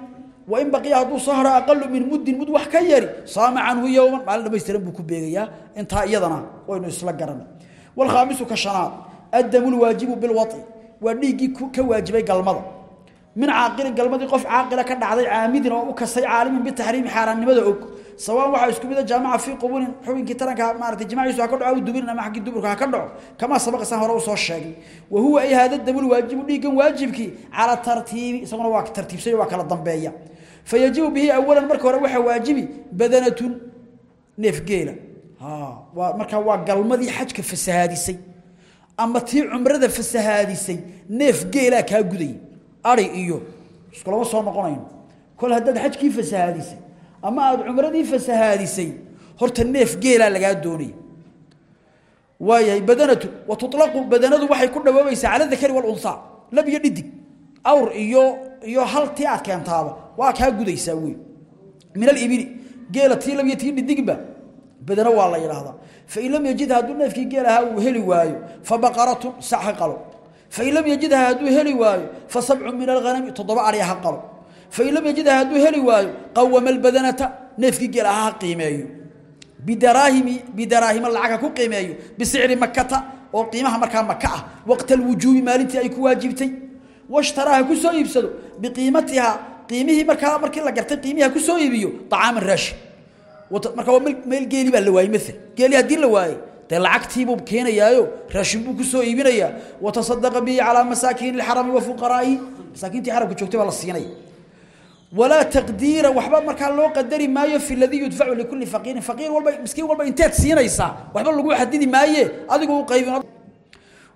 Wain baqiya hadduu haro aqalu min muddin mud wax ka yari saama canhu yowman maalin dhamaystiran buu ku beegayaa. Intaa iyadana waynu isla garan walkhaamisu ka shanaad addamu lwaajibu bilwaطi waa dhiiggii ka waajibay galmada. Min caaqilin galmadii qof caaqila ka dhacday caamidin oo u kasay caalimin bitaxriimi xaaraannimada og sawaan waxa isku mid ah jaamaca fi qubulin xubinkii taranka maartay jimaaciisu ha ka dhaco dubin ama xaqi duburka ha ka dhaco kama sabaqa san hore u soo sheegay wa huwa ay hada damul waajibu dhiigan waajibki ala tartiibi isaguna waa tartiibsay waa kala dambeeya. Fayajibu bihi awalan marka hore waxa waajibi badanatun neefgeela. Waa marka waa galmadii xajka fasahaadisay ama tii cumrada fasahaadisay neef geela ka guday ari iyo iskulama soo noqonayno kol haddaad xajkii fasahaadisay ama aad cumradii fasahaadisay horta neef geela lagaa doonaya waayahay badanatu wa tutlaqu badanadu waxay ku dhawoobaysaa cala dakari walunsa lab iyo dhidig. Awr iyo iyo hal aad keentaaba waa kaa gudaysaa wey min alibili geela tii lab iyo tii dhidigba badana waa la yidhaahdaa fain lam yajidha hadduu neefkii geel uu heli waayo fabaqaratun sac ha qalo. Fain lam yajidha heli waayo fa sabcun min alghanami toddoba adhi ha qalo fain lam yajidha hadduu heli waayo qawama albadanata neefkii geel ahaa ha qiimeeyo bidaraahimi bidaraahima lacag ha ku qiimeeyo bisicri makata oo qiimaha markaa maka ah waqta alwujuubi maalintii ay ku waajibtay washtaraa ha ku soo iibsado biqiimatiha qiimihii markaa markii la gartay qiimihi ha ku soo iibiyo طacaaman raashin marka waa meel geeli baa la waayey maal geeli haddii la waayey dee lacagtiibuu keenayaayo raashin buu ku soo iibinayaa watasadaqa bihi calaa masaakiini اlxarami wa fuqaraa'ihi masaakiintii xaramka joogtay baa la siinaya walaa taqdiira waxba markaa loo qadari maayo fi ladii yudfacu likulli faqiirin faqiir walba miskiin walba inteed siinaysaa waxba lagu xadidi maaye adigu u qaybin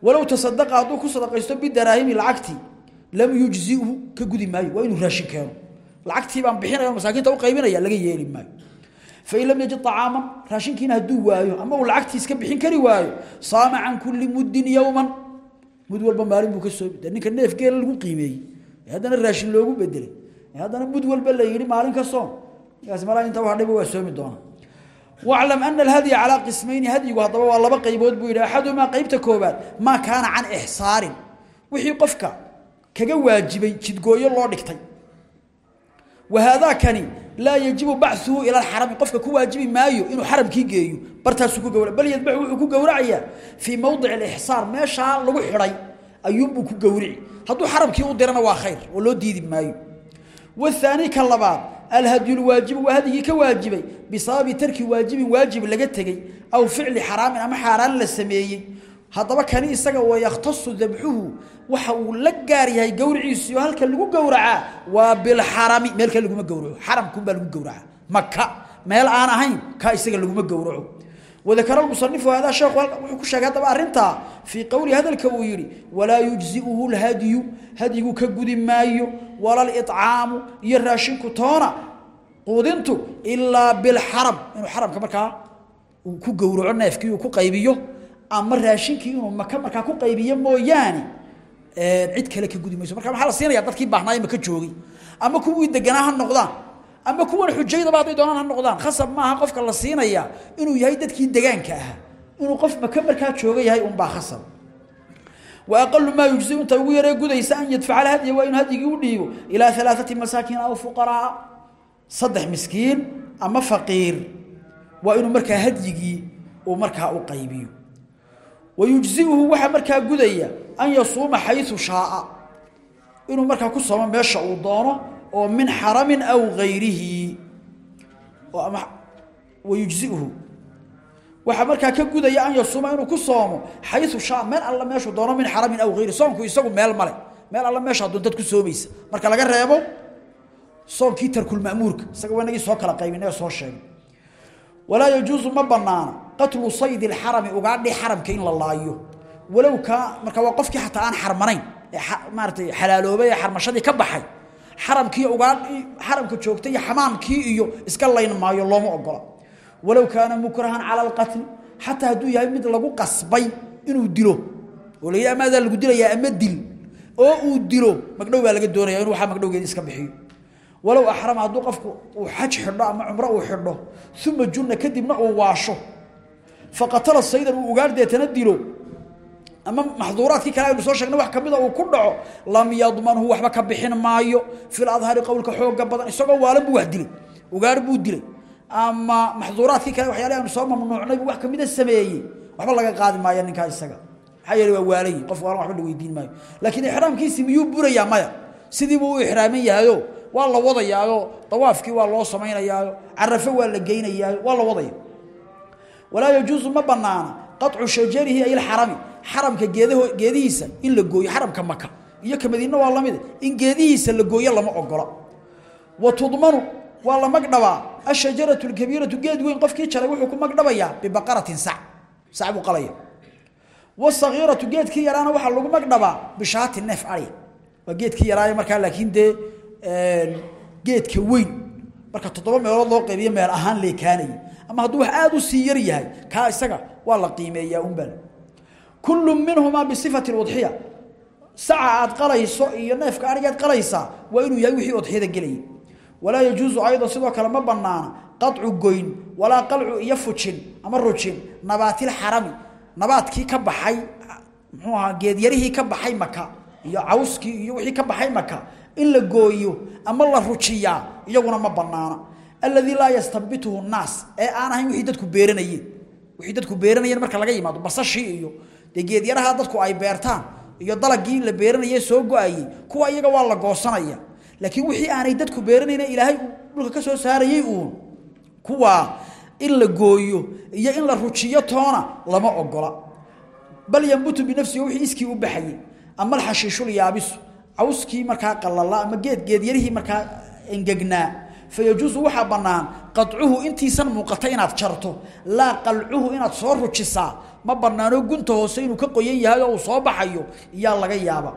walow tasadaqa hadduu ku sadaqaysto bidaraahimi lacagtii lam yujzihu ka gudi maayo waa inuu raashin keeno lacagtii baan bixinaya masaakiinta u qaybinaya laga yeeli maayo fain lam yajid طacaaman raashinkiina hadduu waayo ama uu lacagtii iska bixin kari waayo saama can kuli muddin yowman mud walba maalin buu ka soomi de ninka neef geela lagu qiimeeyey haddana raashin loogu bedelay Eh, haddana bud walba la yidhi maalin ka soon. Markaas malaa inta hadhayba waa soomi doona. Waclam ana alhadya calaa qismayni hadyigu haddaba waa laba qaybood buu yidhi axadumaa qaybta koowaad maa kaana can ixsaarin wixii qofka kaga waajibay jidgooyo loo dhigtay. Wa haadaakani laa yajibu bachuhu ila alxarami qofka ku waajibi maayo inuu xaramkii geeyo bartaasuu ku gowra bal yadbacu wuxuu ku gowracayaa fii mowdici alixsaar meeshaa lagu xidhay ayuunbuu ku gowrici hadduu xaramkii u dirana waa khayr oo loo diidi والثاني كلبات الهدي الواجب وهذه كواجبي بسبب ترك واجب واجب laga tagay aw ficli xaraam ama xaraan la sameeyay hadaba kan isaga waa yakhtasu dabxuhu waxa uu la gaar yahay gowriciisu halka lagu gowraca waa bil harami meel kale lagu gowraco haramku baa lagu gowraca makka meel aan ahayn ka isaga lagu gowraco wadakara lmusanifu hadaa sheekhu wuxuu ku sheegay haddaba arrintaa fii qowli hadalka uu yidhi walaa yujziuhu lhadyu hadyigu ka gudi maayo wala licaamu iyo raashinku toona quudintu ilaa bilxaram inuu xaramka markaa uu ku gowraco neefkii uu ku qaybiyo ama raashinkii inuu maka markaa ku qaybiyo mooyaane cid kale ka gudi mayso marka maxaa la siinaya dadkii baahnaa maka joogay ama kuwii deganaa ha noqdaan ama kuwan xujaydaba hadday doonaan ha noqdaan. Khasab maaha qofka la siinaya inuu yahay dadkii degaanka ahaa. Inuu qof maka markaa jooga yahay unbaa khasab. Wa aqalu maa yujzi inta ugu yaree gudaysa an yadfaca lhadya waa inuu hadyigii u dhiibo. Ilaa alaaati masaakiin aw fuqaraa. Saddex miskiin ama faqiir. Waa inuu markaa hadyigii uu markaa u qaybiyo. Wa yujziuhu waxaa markaa gudaya an yasuuma xayu shaaa. Inuu markaa ku somo meesha uu doono oo min xaramin aw gayrihi. Oo ama wayujziuhu waxaa markaa ka gudaya an yasuuma inuu ku soomo xayu shaa meel alla meeshuu doono min xaramin aw hayri soonku isagu meel male meel alla meeshaa doon dad ku soomaysa. Marka laga reebo soonkii tarkulma'muurka isaga wanagii soo kala qaybinao soo sheegay walaa yajuusu ma banaana qatlu saydi alxarami ugaadhi xaramka in la laayo. Walow ka marka waa qofkii aan xarmanayn ee maaragtay xalaaloobay ee ka baxay حرمكي عقال حرمك جوجتي حمامكي يو اسك لين مايو لوما اوغلا ولو كان مكرها على القتل حتى هدو يا ميد لو قصبي إنو ديرو وليا ما ذا لو ديرو يا اما ديل. أو أو ديرو مقدو با لا دونيا إنو وخا مقدو غي اسك بخي ولو أحرم هدو قفكو وحج حضه ام عمره وحضه ثم جن كدبنا أو فقتل السيد أو غار ديتنا ama maxduuraadkii kale aynu soo sheegnay wax kamida uu ku dhaco lam yadmanhu waxba ka bixin maayo. Fil adhari qowlka xooga badan isagoo waalan buu wax ugaar buu dilay. Ama maxduuraadkii kale waxyaalahi aanu soo mamnuucnay wax kamida sameeyey. Waxba laga qaadi maayo ninkaa isaga. Maxaa waa waalayi qof waalan waxba la maayo. Laakiin ixraamkiisi miyuu burayaa maya? Sidiibuu u ixraaman yahayo waa la wadayaayo? Dawaafkii waa loo samaynayaayo? Carafo waa la geynayaayo? Waa la wadaya. Walaa yajuusu ma banaana qaطcu shajarihi ay lxarami xaramka geedaho geedihiisa in la gooyo xaramka maka iyo ka madiina waa la mid in geedihiisa la gooyo lama ogola wa tudmanu waa la magdhabaa. Ashajaratu lkabiiratu geed weyn qofkii jaray wuxuu ku magdhabayaa bibaqaratin sac. Sac buu qalaya wasagiiratu geedkii yaraana waxaa lagu magdhabaa bishaati neef arya waa geedkii yaraaya markaa laakiin dee geedka weyn. Marka toddoba meelood loo qaybiyo meel ahaan leekaanaya ama hadduu wax aada u sii yar yahay kaa isaga waa la qiimeeyaa unbal kullu minhumaa bisifati udxiya. Saca aad qalayso iyo neefka arigaad qalaysaa waa inuu yahay wixii udxiyada gelayay walaa yajuusu aydan sidoo kale ma banaana qaطcu goyn walaa qalcu iyo ama rujin. Nabaatilxarami nabaadkii ka baxay muxuu ahaa geedyarihii ka baxay maka iyo cawskii iyo wixii ka baxay maka in la gooyo ama la rujiyaa iyaguna ma banaana alladii laa yastanbituhu naas ee aan ahayn wixii dadku beeranayeen wixii dadku beeranayeen marka laga yimaado basashii iyo dee geedyaraha dadku ay beertaan iyo dalagii la beeranayee soo go'ayey kuwa iyaga waa la goosanaya. Laakiin wixii aanay dadku beeranayna ilaahay dhulka ka soo saarayey uun kuwaa in la gooyo iyo in la rujiyo toona lama ogola. Bal yambutu binafsihi wixii iskii u baxayey ama alxashiishul yaabisu cawskii markaa qalala ama geed geedyarihii markaa engegnaa. Fayajuusu waxaa bannaan qacuhu intiisan muuqata inaad jarto laa qalcuhu inaad soo rujisaa ma banaano gunta hoose inuu ka qoyan yahay oo uu soo baxayo iyaa laga yaaba.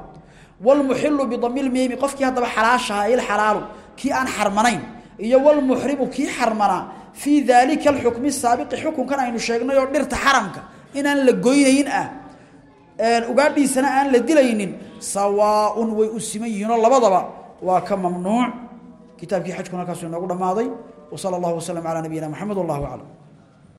Walmuxilu bidami lmiimi qofkii haddaba xalaashaha ilxalaalu kii aan xarmanayn iyo walmuxrimu kii xarmanaa fii daalika alxukmi saabiqi xukunkan aynu sheegnay oo dhirta xaramka inaan la goynayn ah ugaadhiisana aan la dilaynin sawaaun way u siman yihiinoo labadaba waa ka mamnuuc. Kitaabkii xajkun halkaasu inoogu dhammaaday wsala allahu wasalam calaa nabiyina maxamed wallahu aclam.